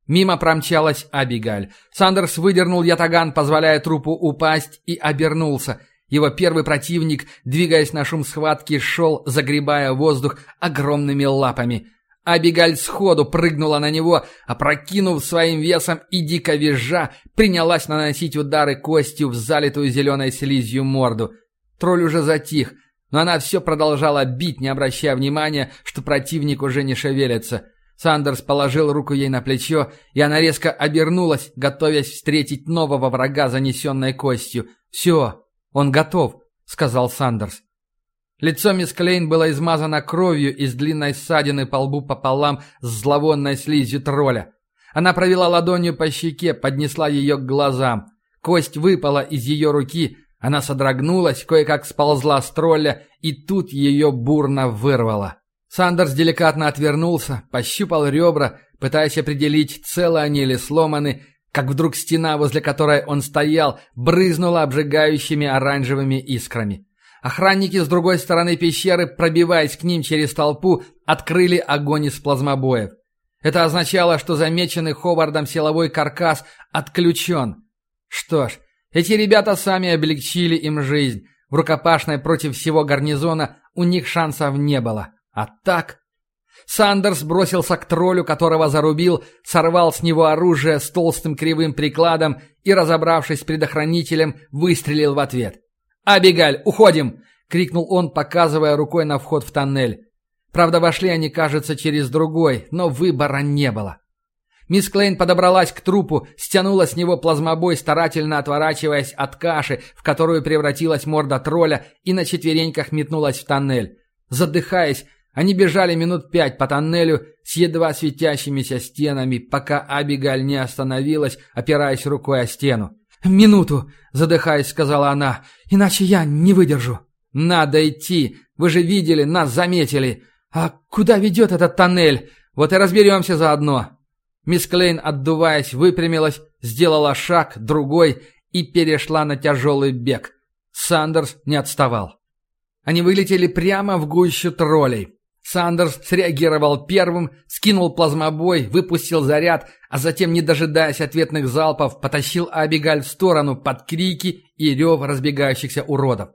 [SPEAKER 1] Мимо промчалась Абигаль. Сандерс выдернул ятаган, позволяя трупу упасть, и обернулся. Его первый противник, двигаясь на шум схватки, шел, загребая воздух огромными лапами. Абигаль сходу прыгнула на него, опрокинув своим весом и дико визжа, принялась наносить удары костью в залитую зеленой слизью морду. Тролль уже затих, но она все продолжала бить, не обращая внимания, что противник уже не шевелится. Сандерс положил руку ей на плечо, и она резко обернулась, готовясь встретить нового врага, занесенной костью. «Все, он готов», — сказал Сандерс. Лицо мисс Клейн было измазано кровью из длинной ссадины по лбу пополам с зловонной слизью тролля. Она провела ладонью по щеке, поднесла ее к глазам. Кость выпала из ее руки, она содрогнулась, кое-как сползла с тролля, и тут ее бурно вырвало. Сандерс деликатно отвернулся, пощупал ребра, пытаясь определить, целы они или сломаны, как вдруг стена, возле которой он стоял, брызнула обжигающими оранжевыми искрами. Охранники с другой стороны пещеры, пробиваясь к ним через толпу, открыли огонь из плазмобоев. Это означало, что замеченный Ховардом силовой каркас отключен. Что ж, эти ребята сами облегчили им жизнь. В рукопашной против всего гарнизона у них шансов не было. А так... Сандерс бросился к троллю, которого зарубил, сорвал с него оружие с толстым кривым прикладом и, разобравшись с предохранителем, выстрелил в ответ. «Абигаль, уходим!» — крикнул он, показывая рукой на вход в тоннель. Правда, вошли они, кажется, через другой, но выбора не было. Мисс Клейн подобралась к трупу, стянула с него плазмобой, старательно отворачиваясь от каши, в которую превратилась морда тролля, и на четвереньках метнулась в тоннель. Задыхаясь, они бежали минут пять по тоннелю с едва светящимися стенами, пока Абигаль не остановилась, опираясь рукой о стену. «Минуту!» — задыхаясь, сказала она. «Иначе я не выдержу». «Надо идти! Вы же видели, нас заметили! А куда ведет этот тоннель? Вот и разберемся заодно!» Мисс Клейн, отдуваясь, выпрямилась, сделала шаг, другой и перешла на тяжелый бег. Сандерс не отставал. Они вылетели прямо в гущу троллей. Сандерс среагировал первым, скинул плазмобой, выпустил заряд, а затем, не дожидаясь ответных залпов, потащил Абигаль в сторону под крики и рев разбегающихся уродов.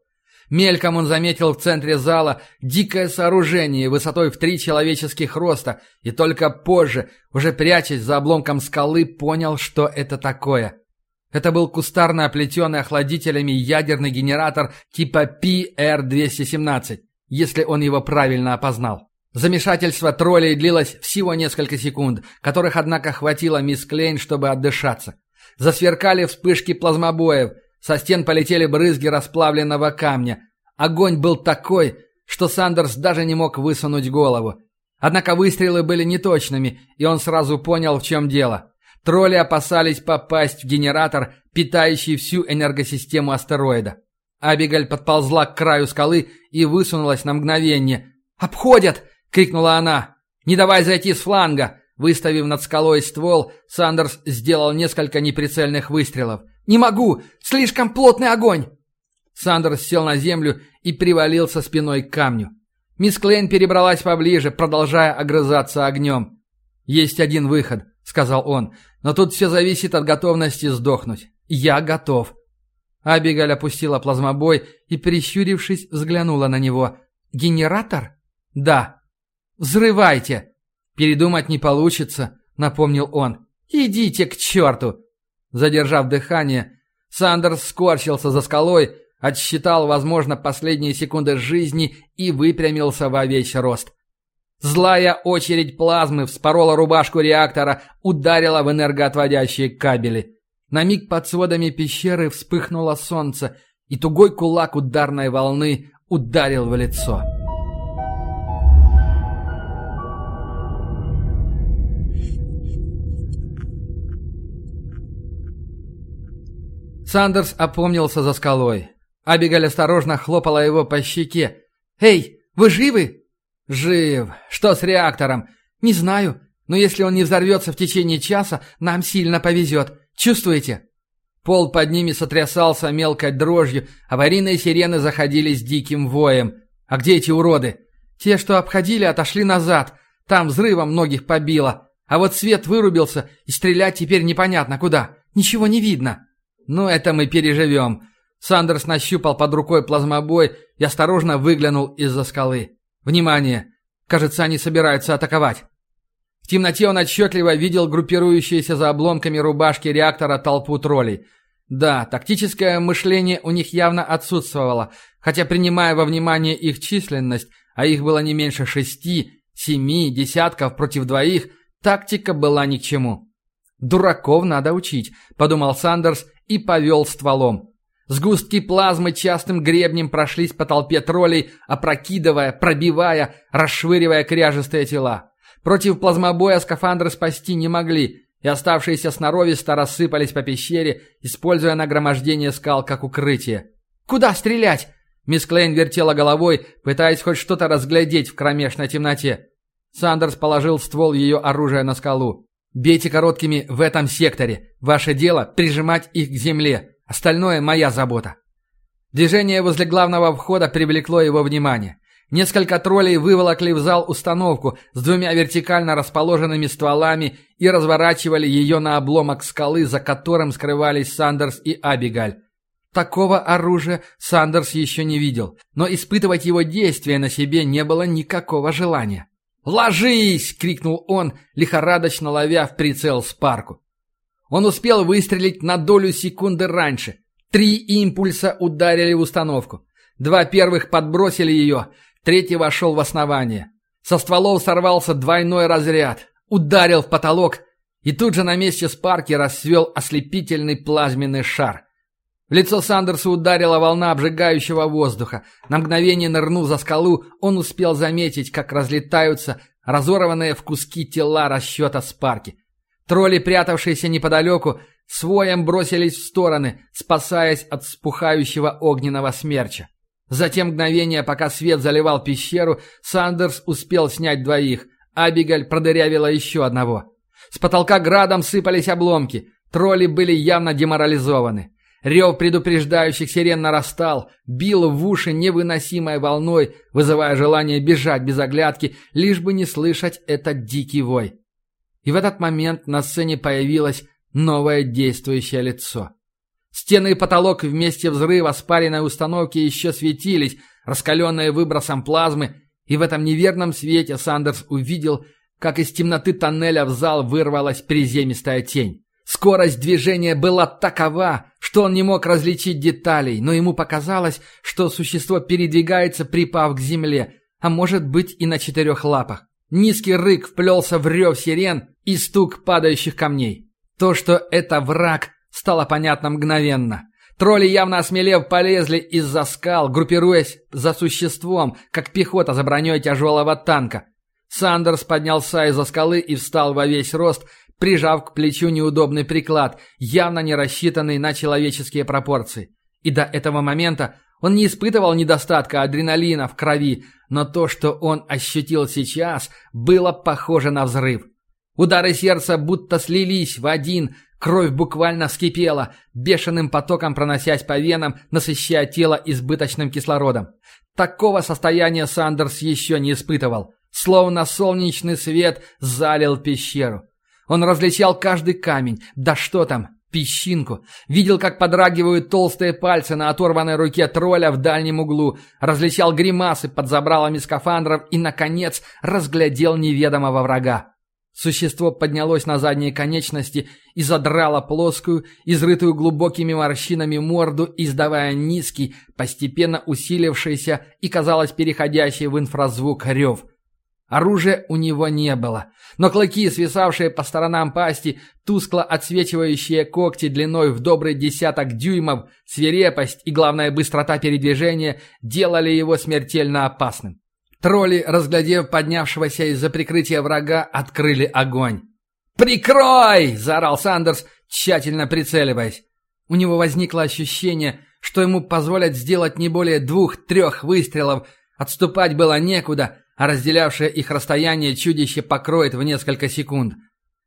[SPEAKER 1] Мельком он заметил в центре зала дикое сооружение высотой в три человеческих роста, и только позже, уже прячась за обломком скалы, понял, что это такое. Это был кустарно оплетенный охладителями ядерный генератор типа PR-217 если он его правильно опознал. Замешательство троллей длилось всего несколько секунд, которых, однако, хватило мисс Клейн, чтобы отдышаться. Засверкали вспышки плазмобоев, со стен полетели брызги расплавленного камня. Огонь был такой, что Сандерс даже не мог высунуть голову. Однако выстрелы были неточными, и он сразу понял, в чем дело. Тролли опасались попасть в генератор, питающий всю энергосистему астероида. Абигаль подползла к краю скалы и высунулась на мгновение. «Обходят!» — крикнула она. «Не давай зайти с фланга!» Выставив над скалой ствол, Сандерс сделал несколько неприцельных выстрелов. «Не могу! Слишком плотный огонь!» Сандерс сел на землю и привалился спиной к камню. Мисс Клейн перебралась поближе, продолжая огрызаться огнем. «Есть один выход», — сказал он, — «но тут все зависит от готовности сдохнуть. Я готов». Абигаль опустила плазмобой и, прищурившись, взглянула на него. «Генератор?» «Да». «Взрывайте!» «Передумать не получится», — напомнил он. «Идите к черту!» Задержав дыхание, Сандерс скорчился за скалой, отсчитал, возможно, последние секунды жизни и выпрямился во весь рост. Злая очередь плазмы вспорола рубашку реактора, ударила в энергоотводящие кабели. На миг под сводами пещеры вспыхнуло солнце, и тугой кулак ударной волны ударил в лицо. Сандерс опомнился за скалой. Абигаль осторожно хлопала его по щеке. «Эй, вы живы?» «Жив. Что с реактором?» «Не знаю, но если он не взорвется в течение часа, нам сильно повезет. Чувствуете?» Пол под ними сотрясался мелкой дрожью, аварийные сирены заходили с диким воем. «А где эти уроды?» «Те, что обходили, отошли назад. Там взрывом многих побило. А вот свет вырубился, и стрелять теперь непонятно куда. Ничего не видно». «Ну, это мы переживем». Сандерс нащупал под рукой плазмобой и осторожно выглянул из-за скалы. «Внимание! Кажется, они собираются атаковать». В темноте он отчетливо видел группирующиеся за обломками рубашки реактора толпу троллей. Да, тактическое мышление у них явно отсутствовало, хотя, принимая во внимание их численность, а их было не меньше шести, семи, десятков против двоих, тактика была ни к чему. «Дураков надо учить», — подумал Сандерс и повел стволом. Сгустки плазмы частым гребнем прошлись по толпе троллей, опрокидывая, пробивая, расшвыривая кряжестые тела. Против плазмобоя скафандры спасти не могли, и оставшиеся сноровисто рассыпались по пещере, используя нагромождение скал как укрытие. «Куда стрелять?» Мисс Клейн вертела головой, пытаясь хоть что-то разглядеть в кромешной темноте. Сандерс положил ствол ее оружия на скалу. «Бейте короткими в этом секторе. Ваше дело – прижимать их к земле. Остальное – моя забота». Движение возле главного входа привлекло его внимание. Несколько троллей выволокли в зал установку с двумя вертикально расположенными стволами и разворачивали ее на обломок скалы, за которым скрывались Сандерс и Абигаль. Такого оружия Сандерс еще не видел, но испытывать его действие на себе не было никакого желания. «Ложись!» — крикнул он, лихорадочно ловя в прицел Спарку. Он успел выстрелить на долю секунды раньше. Три импульса ударили в установку. Два первых подбросили ее — Третий вошел в основание. Со стволов сорвался двойной разряд, ударил в потолок, и тут же на месте спарки расцвел ослепительный плазменный шар. В лицо Сандерса ударила волна обжигающего воздуха. На мгновение нырнув за скалу, он успел заметить, как разлетаются разорванные в куски тела расчета спарки. Тролли, прятавшиеся неподалеку, своем бросились в стороны, спасаясь от спухающего огненного смерча. За те мгновения, пока свет заливал пещеру, Сандерс успел снять двоих. Абигаль продырявила еще одного. С потолка градом сыпались обломки. Тролли были явно деморализованы. Рев предупреждающих сирен нарастал, бил в уши невыносимой волной, вызывая желание бежать без оглядки, лишь бы не слышать этот дикий вой. И в этот момент на сцене появилось новое действующее лицо. Стены и потолок вместе взрыва спаренной установки еще светились, раскаленные выбросом плазмы, и в этом неверном свете Сандерс увидел, как из темноты тоннеля в зал вырвалась приземистая тень. Скорость движения была такова, что он не мог различить деталей, но ему показалось, что существо передвигается, припав к земле. а может быть и на четырех лапах. Низкий рык вплелся в рев сирен и стук падающих камней. То, что это враг, стало понятно мгновенно. Тролли, явно осмелев, полезли из-за скал, группируясь за существом, как пехота за броней тяжелого танка. Сандерс поднялся из-за скалы и встал во весь рост, прижав к плечу неудобный приклад, явно не рассчитанный на человеческие пропорции. И до этого момента он не испытывал недостатка адреналина в крови, но то, что он ощутил сейчас, было похоже на взрыв. Удары сердца будто слились в один – Кровь буквально вскипела, бешеным потоком проносясь по венам, насыщая тело избыточным кислородом. Такого состояния Сандерс еще не испытывал. Словно солнечный свет залил пещеру. Он различал каждый камень, да что там, песчинку. Видел, как подрагивают толстые пальцы на оторванной руке тролля в дальнем углу. Различал гримасы под забралами скафандров и, наконец, разглядел неведомого врага. Существо поднялось на задние конечности и задрало плоскую, изрытую глубокими морщинами морду, издавая низкий, постепенно усилившийся и, казалось, переходящий в инфразвук рев. Оружия у него не было, но клыки, свисавшие по сторонам пасти, тускло отсвечивающие когти длиной в добрый десяток дюймов, свирепость и, главное, быстрота передвижения делали его смертельно опасным. Тролли, разглядев поднявшегося из-за прикрытия врага, открыли огонь. «Прикрой!» – заорал Сандерс, тщательно прицеливаясь. У него возникло ощущение, что ему позволят сделать не более двух-трех выстрелов. Отступать было некуда, а разделявшее их расстояние чудище покроет в несколько секунд.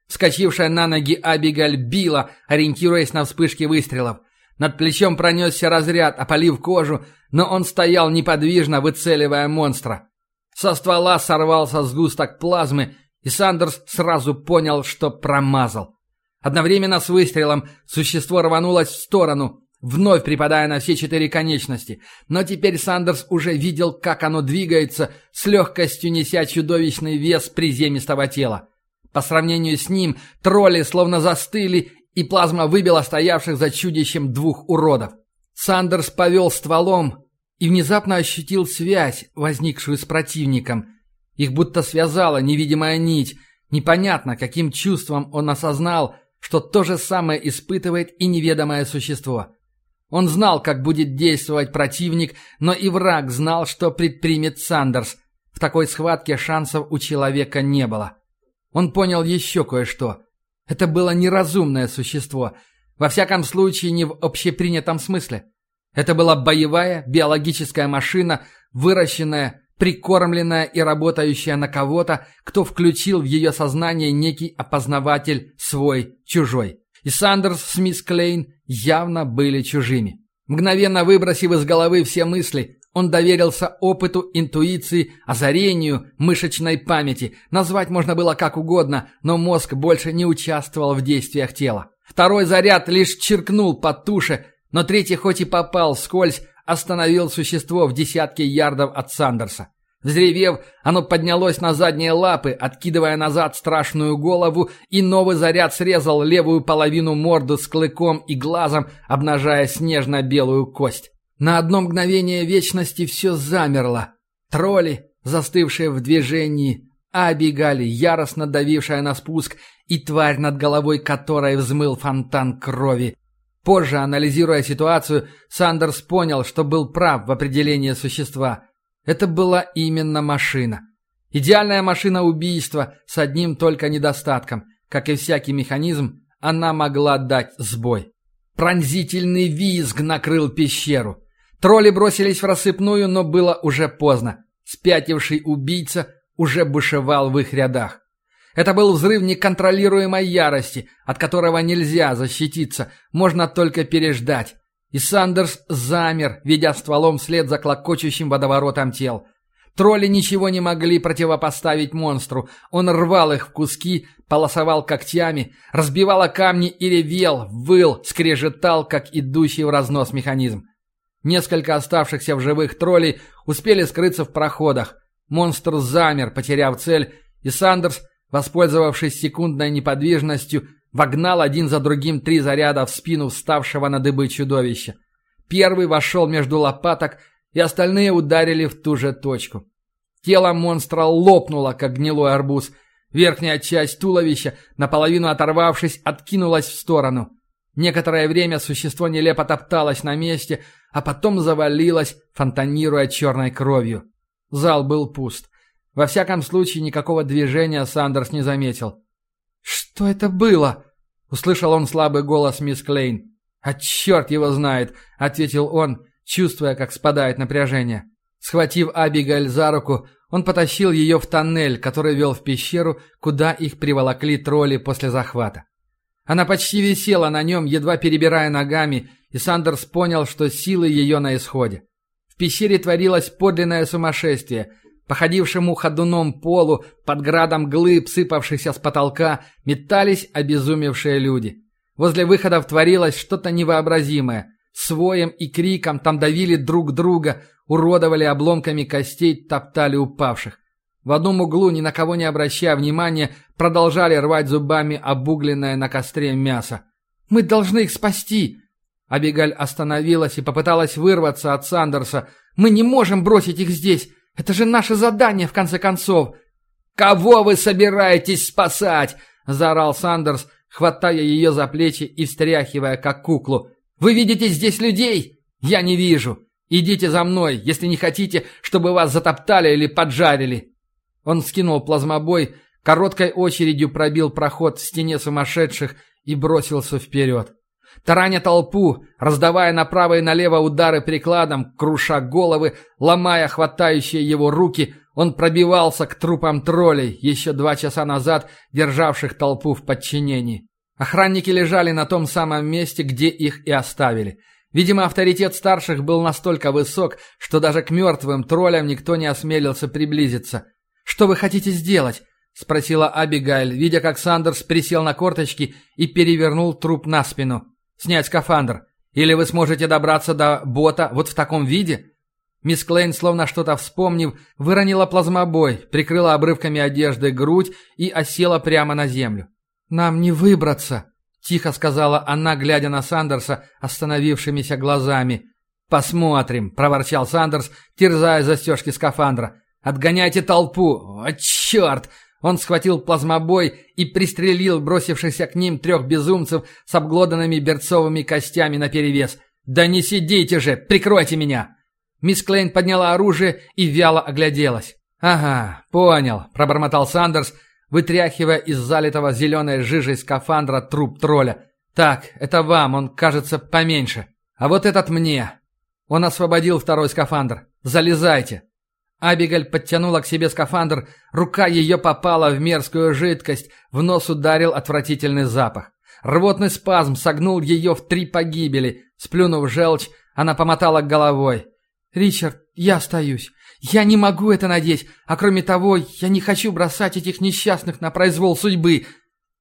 [SPEAKER 1] Вскочившая на ноги Абигаль била, ориентируясь на вспышки выстрелов. Над плечом пронесся разряд, опалив кожу, но он стоял неподвижно, выцеливая монстра. Со ствола сорвался сгусток плазмы, и Сандерс сразу понял, что промазал. Одновременно с выстрелом существо рванулось в сторону, вновь припадая на все четыре конечности. Но теперь Сандерс уже видел, как оно двигается, с легкостью неся чудовищный вес приземистого тела. По сравнению с ним тролли словно застыли, и плазма выбила стоявших за чудищем двух уродов. Сандерс повел стволом, и внезапно ощутил связь, возникшую с противником. Их будто связала невидимая нить. Непонятно, каким чувством он осознал, что то же самое испытывает и неведомое существо. Он знал, как будет действовать противник, но и враг знал, что предпримет Сандерс. В такой схватке шансов у человека не было. Он понял еще кое-что. Это было неразумное существо. Во всяком случае, не в общепринятом смысле. Это была боевая биологическая машина, выращенная, прикормленная и работающая на кого-то, кто включил в ее сознание некий опознаватель свой-чужой. И Сандерс с Клейн явно были чужими. Мгновенно выбросив из головы все мысли, он доверился опыту, интуиции, озарению, мышечной памяти. Назвать можно было как угодно, но мозг больше не участвовал в действиях тела. Второй заряд лишь черкнул по туше, но третий хоть и попал вскользь, остановил существо в десятке ярдов от Сандерса. Взревев, оно поднялось на задние лапы, откидывая назад страшную голову, и новый заряд срезал левую половину морду с клыком и глазом, обнажая снежно-белую кость. На одно мгновение вечности все замерло. Тролли, застывшие в движении, Абигали, яростно давившая на спуск, и тварь, над головой которой взмыл фонтан крови. Позже, анализируя ситуацию, Сандерс понял, что был прав в определении существа. Это была именно машина. Идеальная машина убийства с одним только недостатком. Как и всякий механизм, она могла дать сбой. Пронзительный визг накрыл пещеру. Тролли бросились в рассыпную, но было уже поздно. Спятивший убийца уже бушевал в их рядах. Это был взрыв неконтролируемой ярости, от которого нельзя защититься, можно только переждать. И Сандерс замер, ведя стволом вслед за клокочущим водоворотом тел. Тролли ничего не могли противопоставить монстру. Он рвал их в куски, полосовал когтями, разбивал о камни и ревел, выл, скрежетал, как идущий в разнос механизм. Несколько оставшихся в живых троллей успели скрыться в проходах. Монстр замер, потеряв цель, и Сандерс Воспользовавшись секундной неподвижностью, вогнал один за другим три заряда в спину вставшего на дыбы чудовища. Первый вошел между лопаток, и остальные ударили в ту же точку. Тело монстра лопнуло, как гнилой арбуз. Верхняя часть туловища, наполовину оторвавшись, откинулась в сторону. Некоторое время существо нелепо топталось на месте, а потом завалилось, фонтанируя черной кровью. Зал был пуст. Во всяком случае, никакого движения Сандерс не заметил. «Что это было?» — услышал он слабый голос мисс Клейн. «А черт его знает!» — ответил он, чувствуя, как спадает напряжение. Схватив Абигаль за руку, он потащил ее в тоннель, который вел в пещеру, куда их приволокли тролли после захвата. Она почти висела на нем, едва перебирая ногами, и Сандерс понял, что силы ее на исходе. В пещере творилось подлинное сумасшествие. Походившему ходуном полу, под градом глыб, сыпавшихся с потолка, метались обезумевшие люди. Возле выходов творилось что-то невообразимое. Своем и криком там давили друг друга, уродовали обломками костей, топтали упавших. В одном углу, ни на кого не обращая внимания, продолжали рвать зубами обугленное на костре мясо. «Мы должны их спасти!» Абигаль остановилась и попыталась вырваться от Сандерса. «Мы не можем бросить их здесь! Это же наше задание, в конце концов!» «Кого вы собираетесь спасать?» — заорал Сандерс, хватая ее за плечи и встряхивая, как куклу. Вы видите здесь людей? Я не вижу. Идите за мной, если не хотите, чтобы вас затоптали или поджарили». Он скинул плазмобой, короткой очередью пробил проход в стене сумасшедших и бросился вперед. Тараня толпу, раздавая направо и налево удары прикладом, круша головы, ломая хватающие его руки, он пробивался к трупам троллей, еще два часа назад державших толпу в подчинении. Охранники лежали на том самом месте, где их и оставили. Видимо, авторитет старших был настолько высок, что даже к мертвым троллям никто не осмелился приблизиться. «Что вы хотите сделать?» — спросила Абигайль, видя, как Сандерс присел на корточки и перевернул труп на спину. «Снять скафандр. Или вы сможете добраться до бота вот в таком виде?» Мисс Клейн, словно что-то вспомнив, выронила плазмобой, прикрыла обрывками одежды грудь и осела прямо на землю. «Нам не выбраться», — тихо сказала она, глядя на Сандерса остановившимися глазами. «Посмотрим», — проворчал Сандерс, терзая застежки скафандра. «Отгоняйте толпу! О, черт!» Он схватил плазмобой и пристрелил бросившихся к ним трех безумцев с обглоданными берцовыми костями наперевес. «Да не сидите же! Прикройте меня!» Мисс Клейн подняла оружие и вяло огляделась. «Ага, понял», — пробормотал Сандерс, — вытряхивая из залитого зеленой жижей скафандра труп тролля. «Так, это вам, он кажется поменьше. А вот этот мне». Он освободил второй скафандр. «Залезайте». Абигаль подтянула к себе скафандр, рука ее попала в мерзкую жидкость, в нос ударил отвратительный запах. Рвотный спазм согнул ее в три погибели. Сплюнув желчь, она помотала головой. «Ричард, я остаюсь. Я не могу это надеть, а кроме того, я не хочу бросать этих несчастных на произвол судьбы.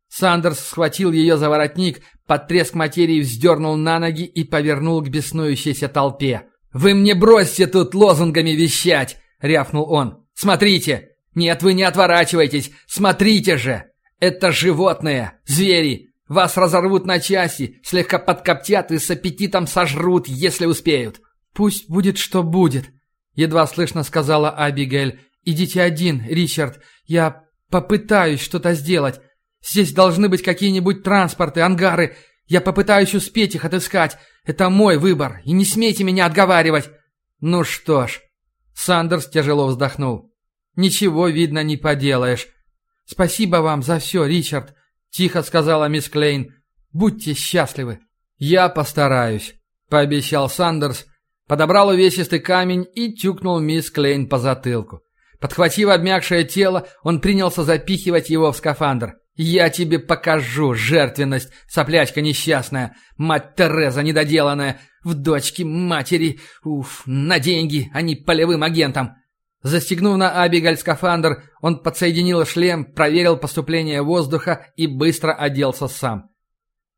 [SPEAKER 1] Сандерс схватил ее за воротник, под треск материи вздернул на ноги и повернул к беснующейся толпе. «Вы мне бросьте тут лозунгами вещать!» — рявкнул он. «Смотрите! Нет, вы не отворачивайтесь! Смотрите же! Это животные, звери! Вас разорвут на части, слегка подкоптят и с аппетитом сожрут, если успеют!» «Пусть будет, что будет!» Едва слышно сказала Абигель. «Идите один, Ричард. Я попытаюсь что-то сделать. Здесь должны быть какие-нибудь транспорты, ангары. Я попытаюсь успеть их отыскать. Это мой выбор, и не смейте меня отговаривать». «Ну что ж...» Сандерс тяжело вздохнул. «Ничего, видно, не поделаешь. Спасибо вам за все, Ричард», — тихо сказала мисс Клейн. «Будьте счастливы». «Я постараюсь», — пообещал Сандерс, Подобрал увесистый камень и тюкнул мисс Клейн по затылку. Подхватив обмякшее тело, он принялся запихивать его в скафандр. «Я тебе покажу жертвенность, соплячка несчастная, мать Тереза недоделанная, в дочке матери, уф, на деньги, а не полевым агентам». Застегнув на Абигаль скафандр, он подсоединил шлем, проверил поступление воздуха и быстро оделся сам.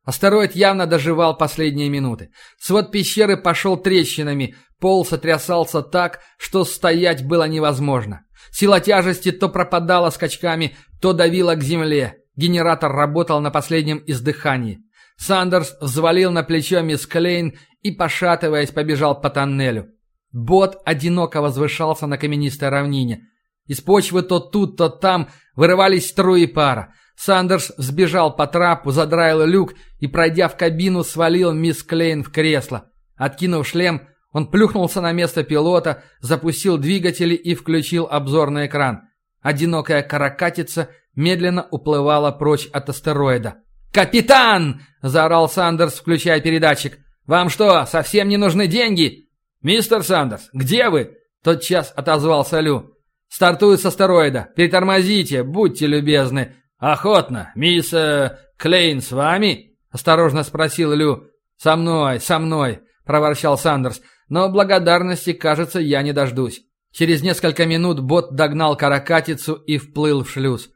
[SPEAKER 1] Астероид явно доживал последние минуты. Свод пещеры пошел трещинами, пол сотрясался так, что стоять было невозможно. Сила тяжести то пропадала скачками, то давила к земле. Генератор работал на последнем издыхании. Сандерс взвалил на плечо мисс Клейн и, пошатываясь, побежал по тоннелю. Бот одиноко возвышался на каменистой равнине. Из почвы то тут, то там вырывались струи пара. Сандерс сбежал по трапу, задраил люк и, пройдя в кабину, свалил мисс Клейн в кресло. Откинув шлем, он плюхнулся на место пилота, запустил двигатели и включил обзорный экран. Одинокая каракатица медленно уплывала прочь от астероида. «Капитан!» – заорал Сандерс, включая передатчик. «Вам что, совсем не нужны деньги?» «Мистер Сандерс, где вы?» – тотчас отозвался Лю. «Стартую с астероида. Перетормозите, будьте любезны». «Охотно. Мисс э, Клейн с вами?» – осторожно спросил Лю. «Со мной, со мной», – проворчал Сандерс. «Но благодарности, кажется, я не дождусь». Через несколько минут бот догнал каракатицу и вплыл в шлюз.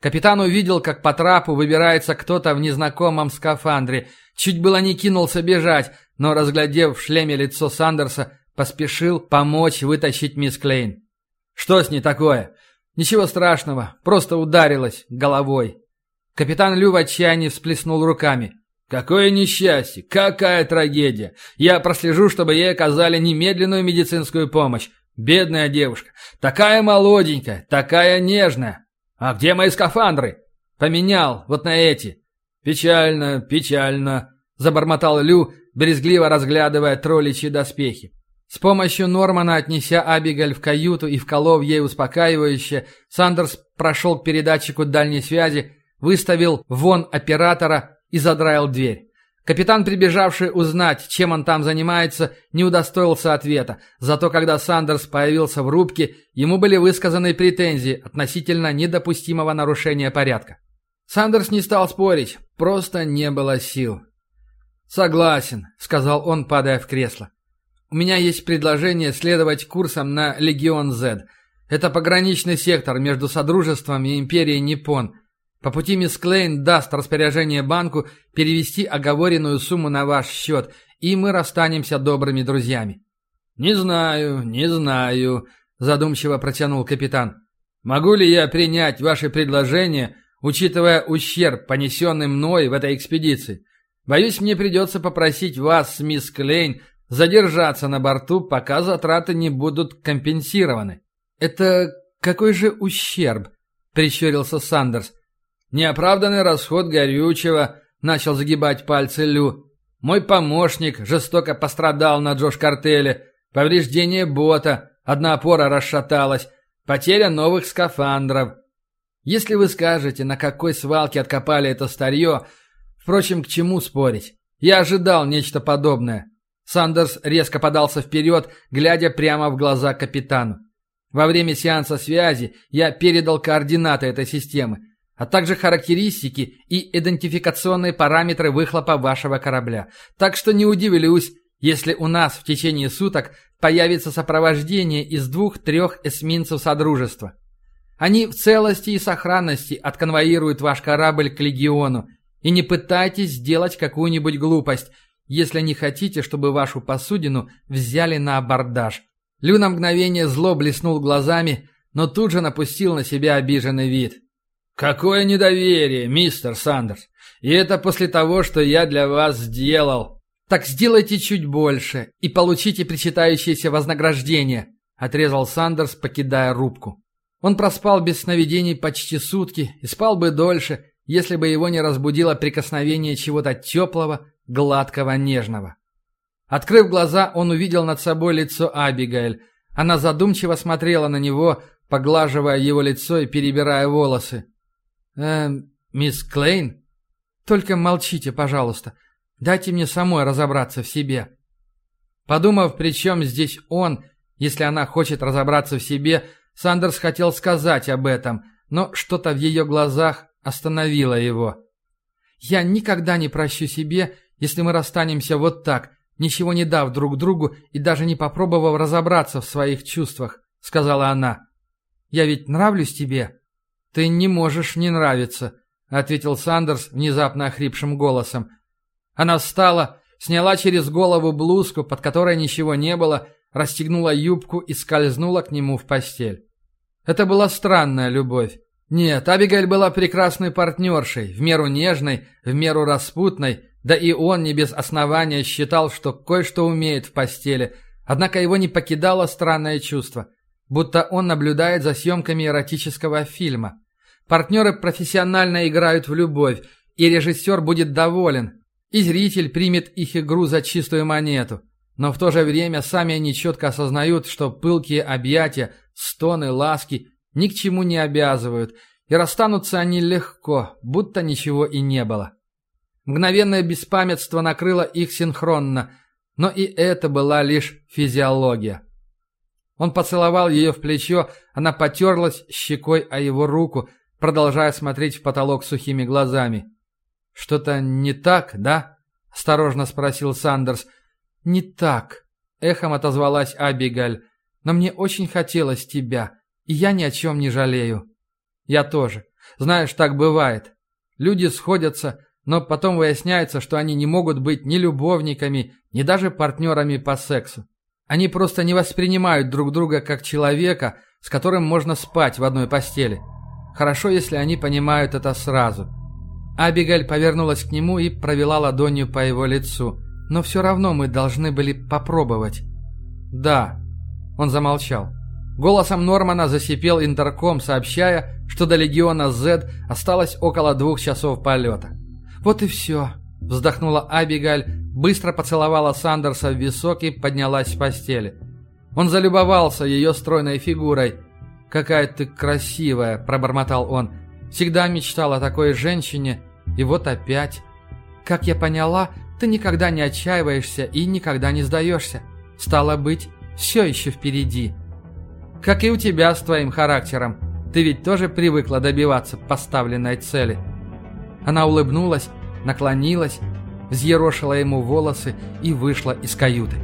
[SPEAKER 1] Капитан увидел, как по трапу выбирается кто-то в незнакомом скафандре. Чуть было не кинулся бежать, но, разглядев в шлеме лицо Сандерса, поспешил помочь вытащить мисс Клейн. «Что с ней такое?» «Ничего страшного, просто ударилась головой». Капитан Лю в отчаянии всплеснул руками. «Какое несчастье! Какая трагедия! Я прослежу, чтобы ей оказали немедленную медицинскую помощь. Бедная девушка! Такая молоденькая, такая нежная!» «А где мои скафандры?» «Поменял, вот на эти». «Печально, печально», — забормотал Лю, брезгливо разглядывая тролличьи доспехи. С помощью Нормана, отнеся Абигаль в каюту и вколов ей успокаивающе, Сандерс прошел к передатчику дальней связи, выставил вон оператора и задраил дверь. Капитан, прибежавший узнать, чем он там занимается, не удостоился ответа. Зато когда Сандерс появился в рубке, ему были высказаны претензии относительно недопустимого нарушения порядка. Сандерс не стал спорить, просто не было сил. «Согласен», — сказал он, падая в кресло. «У меня есть предложение следовать курсом на Легион Z. Это пограничный сектор между Содружеством и Империей Ниппон». По пути мисс Клейн даст распоряжение банку перевести оговоренную сумму на ваш счет, и мы расстанемся добрыми друзьями». «Не знаю, не знаю», – задумчиво протянул капитан. «Могу ли я принять ваше предложение, учитывая ущерб, понесенный мной в этой экспедиции? Боюсь, мне придется попросить вас мисс Клейн задержаться на борту, пока затраты не будут компенсированы». «Это какой же ущерб?» – прищурился Сандерс. Неоправданный расход горючего, начал загибать пальцы Лю. Мой помощник жестоко пострадал на Джош-картеле. Повреждение бота, одна опора расшаталась, потеря новых скафандров. Если вы скажете, на какой свалке откопали это старье, впрочем, к чему спорить? Я ожидал нечто подобное. Сандерс резко подался вперед, глядя прямо в глаза капитану. Во время сеанса связи я передал координаты этой системы а также характеристики и идентификационные параметры выхлопа вашего корабля. Так что не удивлюсь, если у нас в течение суток появится сопровождение из двух-трех эсминцев Содружества. Они в целости и сохранности отконвоируют ваш корабль к Легиону. И не пытайтесь сделать какую-нибудь глупость, если не хотите, чтобы вашу посудину взяли на абордаж. Лю на мгновение зло блеснул глазами, но тут же напустил на себя обиженный вид. «Какое недоверие, мистер Сандерс! И это после того, что я для вас сделал!» «Так сделайте чуть больше и получите причитающееся вознаграждение», отрезал Сандерс, покидая рубку. Он проспал без сновидений почти сутки и спал бы дольше, если бы его не разбудило прикосновение чего-то теплого, гладкого, нежного. Открыв глаза, он увидел над собой лицо Абигайль. Она задумчиво смотрела на него, поглаживая его лицо и перебирая волосы. «Эм, мисс Клейн? Только молчите, пожалуйста. Дайте мне самой разобраться в себе». Подумав, при чем здесь он, если она хочет разобраться в себе, Сандерс хотел сказать об этом, но что-то в ее глазах остановило его. «Я никогда не прощу себе, если мы расстанемся вот так, ничего не дав друг другу и даже не попробовав разобраться в своих чувствах», — сказала она. «Я ведь нравлюсь тебе?» «Ты не можешь не нравиться», — ответил Сандерс внезапно охрипшим голосом. Она встала, сняла через голову блузку, под которой ничего не было, расстегнула юбку и скользнула к нему в постель. Это была странная любовь. Нет, Абигайль была прекрасной партнершей, в меру нежной, в меру распутной, да и он не без основания считал, что кое-что умеет в постели, однако его не покидало странное чувство. будто он наблюдает за съемками эротического фильма. Партнеры профессионально играют в любовь, и режиссер будет доволен, и зритель примет их игру за чистую монету. Но в то же время сами они четко осознают, что пылкие объятия, стоны, ласки ни к чему не обязывают, и расстанутся они легко, будто ничего и не было. Мгновенное беспамятство накрыло их синхронно, но и это была лишь физиология. Он поцеловал ее в плечо, она потерлась щекой о его руку, продолжая смотреть в потолок сухими глазами. «Что-то не так, да?» — осторожно спросил Сандерс. «Не так», — эхом отозвалась Абигаль. «Но мне очень хотелось тебя, и я ни о чем не жалею». «Я тоже. Знаешь, так бывает. Люди сходятся, но потом выясняется, что они не могут быть ни любовниками, ни даже партнерами по сексу. Они просто не воспринимают друг друга как человека, с которым можно спать в одной постели. Хорошо, если они понимают это сразу. Абигаль повернулась к нему и провела ладонью по его лицу. «Но все равно мы должны были попробовать». «Да». Он замолчал. Голосом Нормана засипел интерком, сообщая, что до Легиона Z осталось около двух часов полета. «Вот и все», — вздохнула Абигаль, быстро поцеловала Сандерса в висок и поднялась с постели. Он залюбовался ее стройной фигурой. «Какая ты красивая!» – пробормотал он. «Всегда мечтал о такой женщине, и вот опять. Как я поняла, ты никогда не отчаиваешься и никогда не сдаешься. Стало быть, все еще впереди. Как и у тебя с твоим характером. Ты ведь тоже привыкла добиваться поставленной цели». Она улыбнулась, наклонилась, взъерошила ему волосы и вышла из каюты.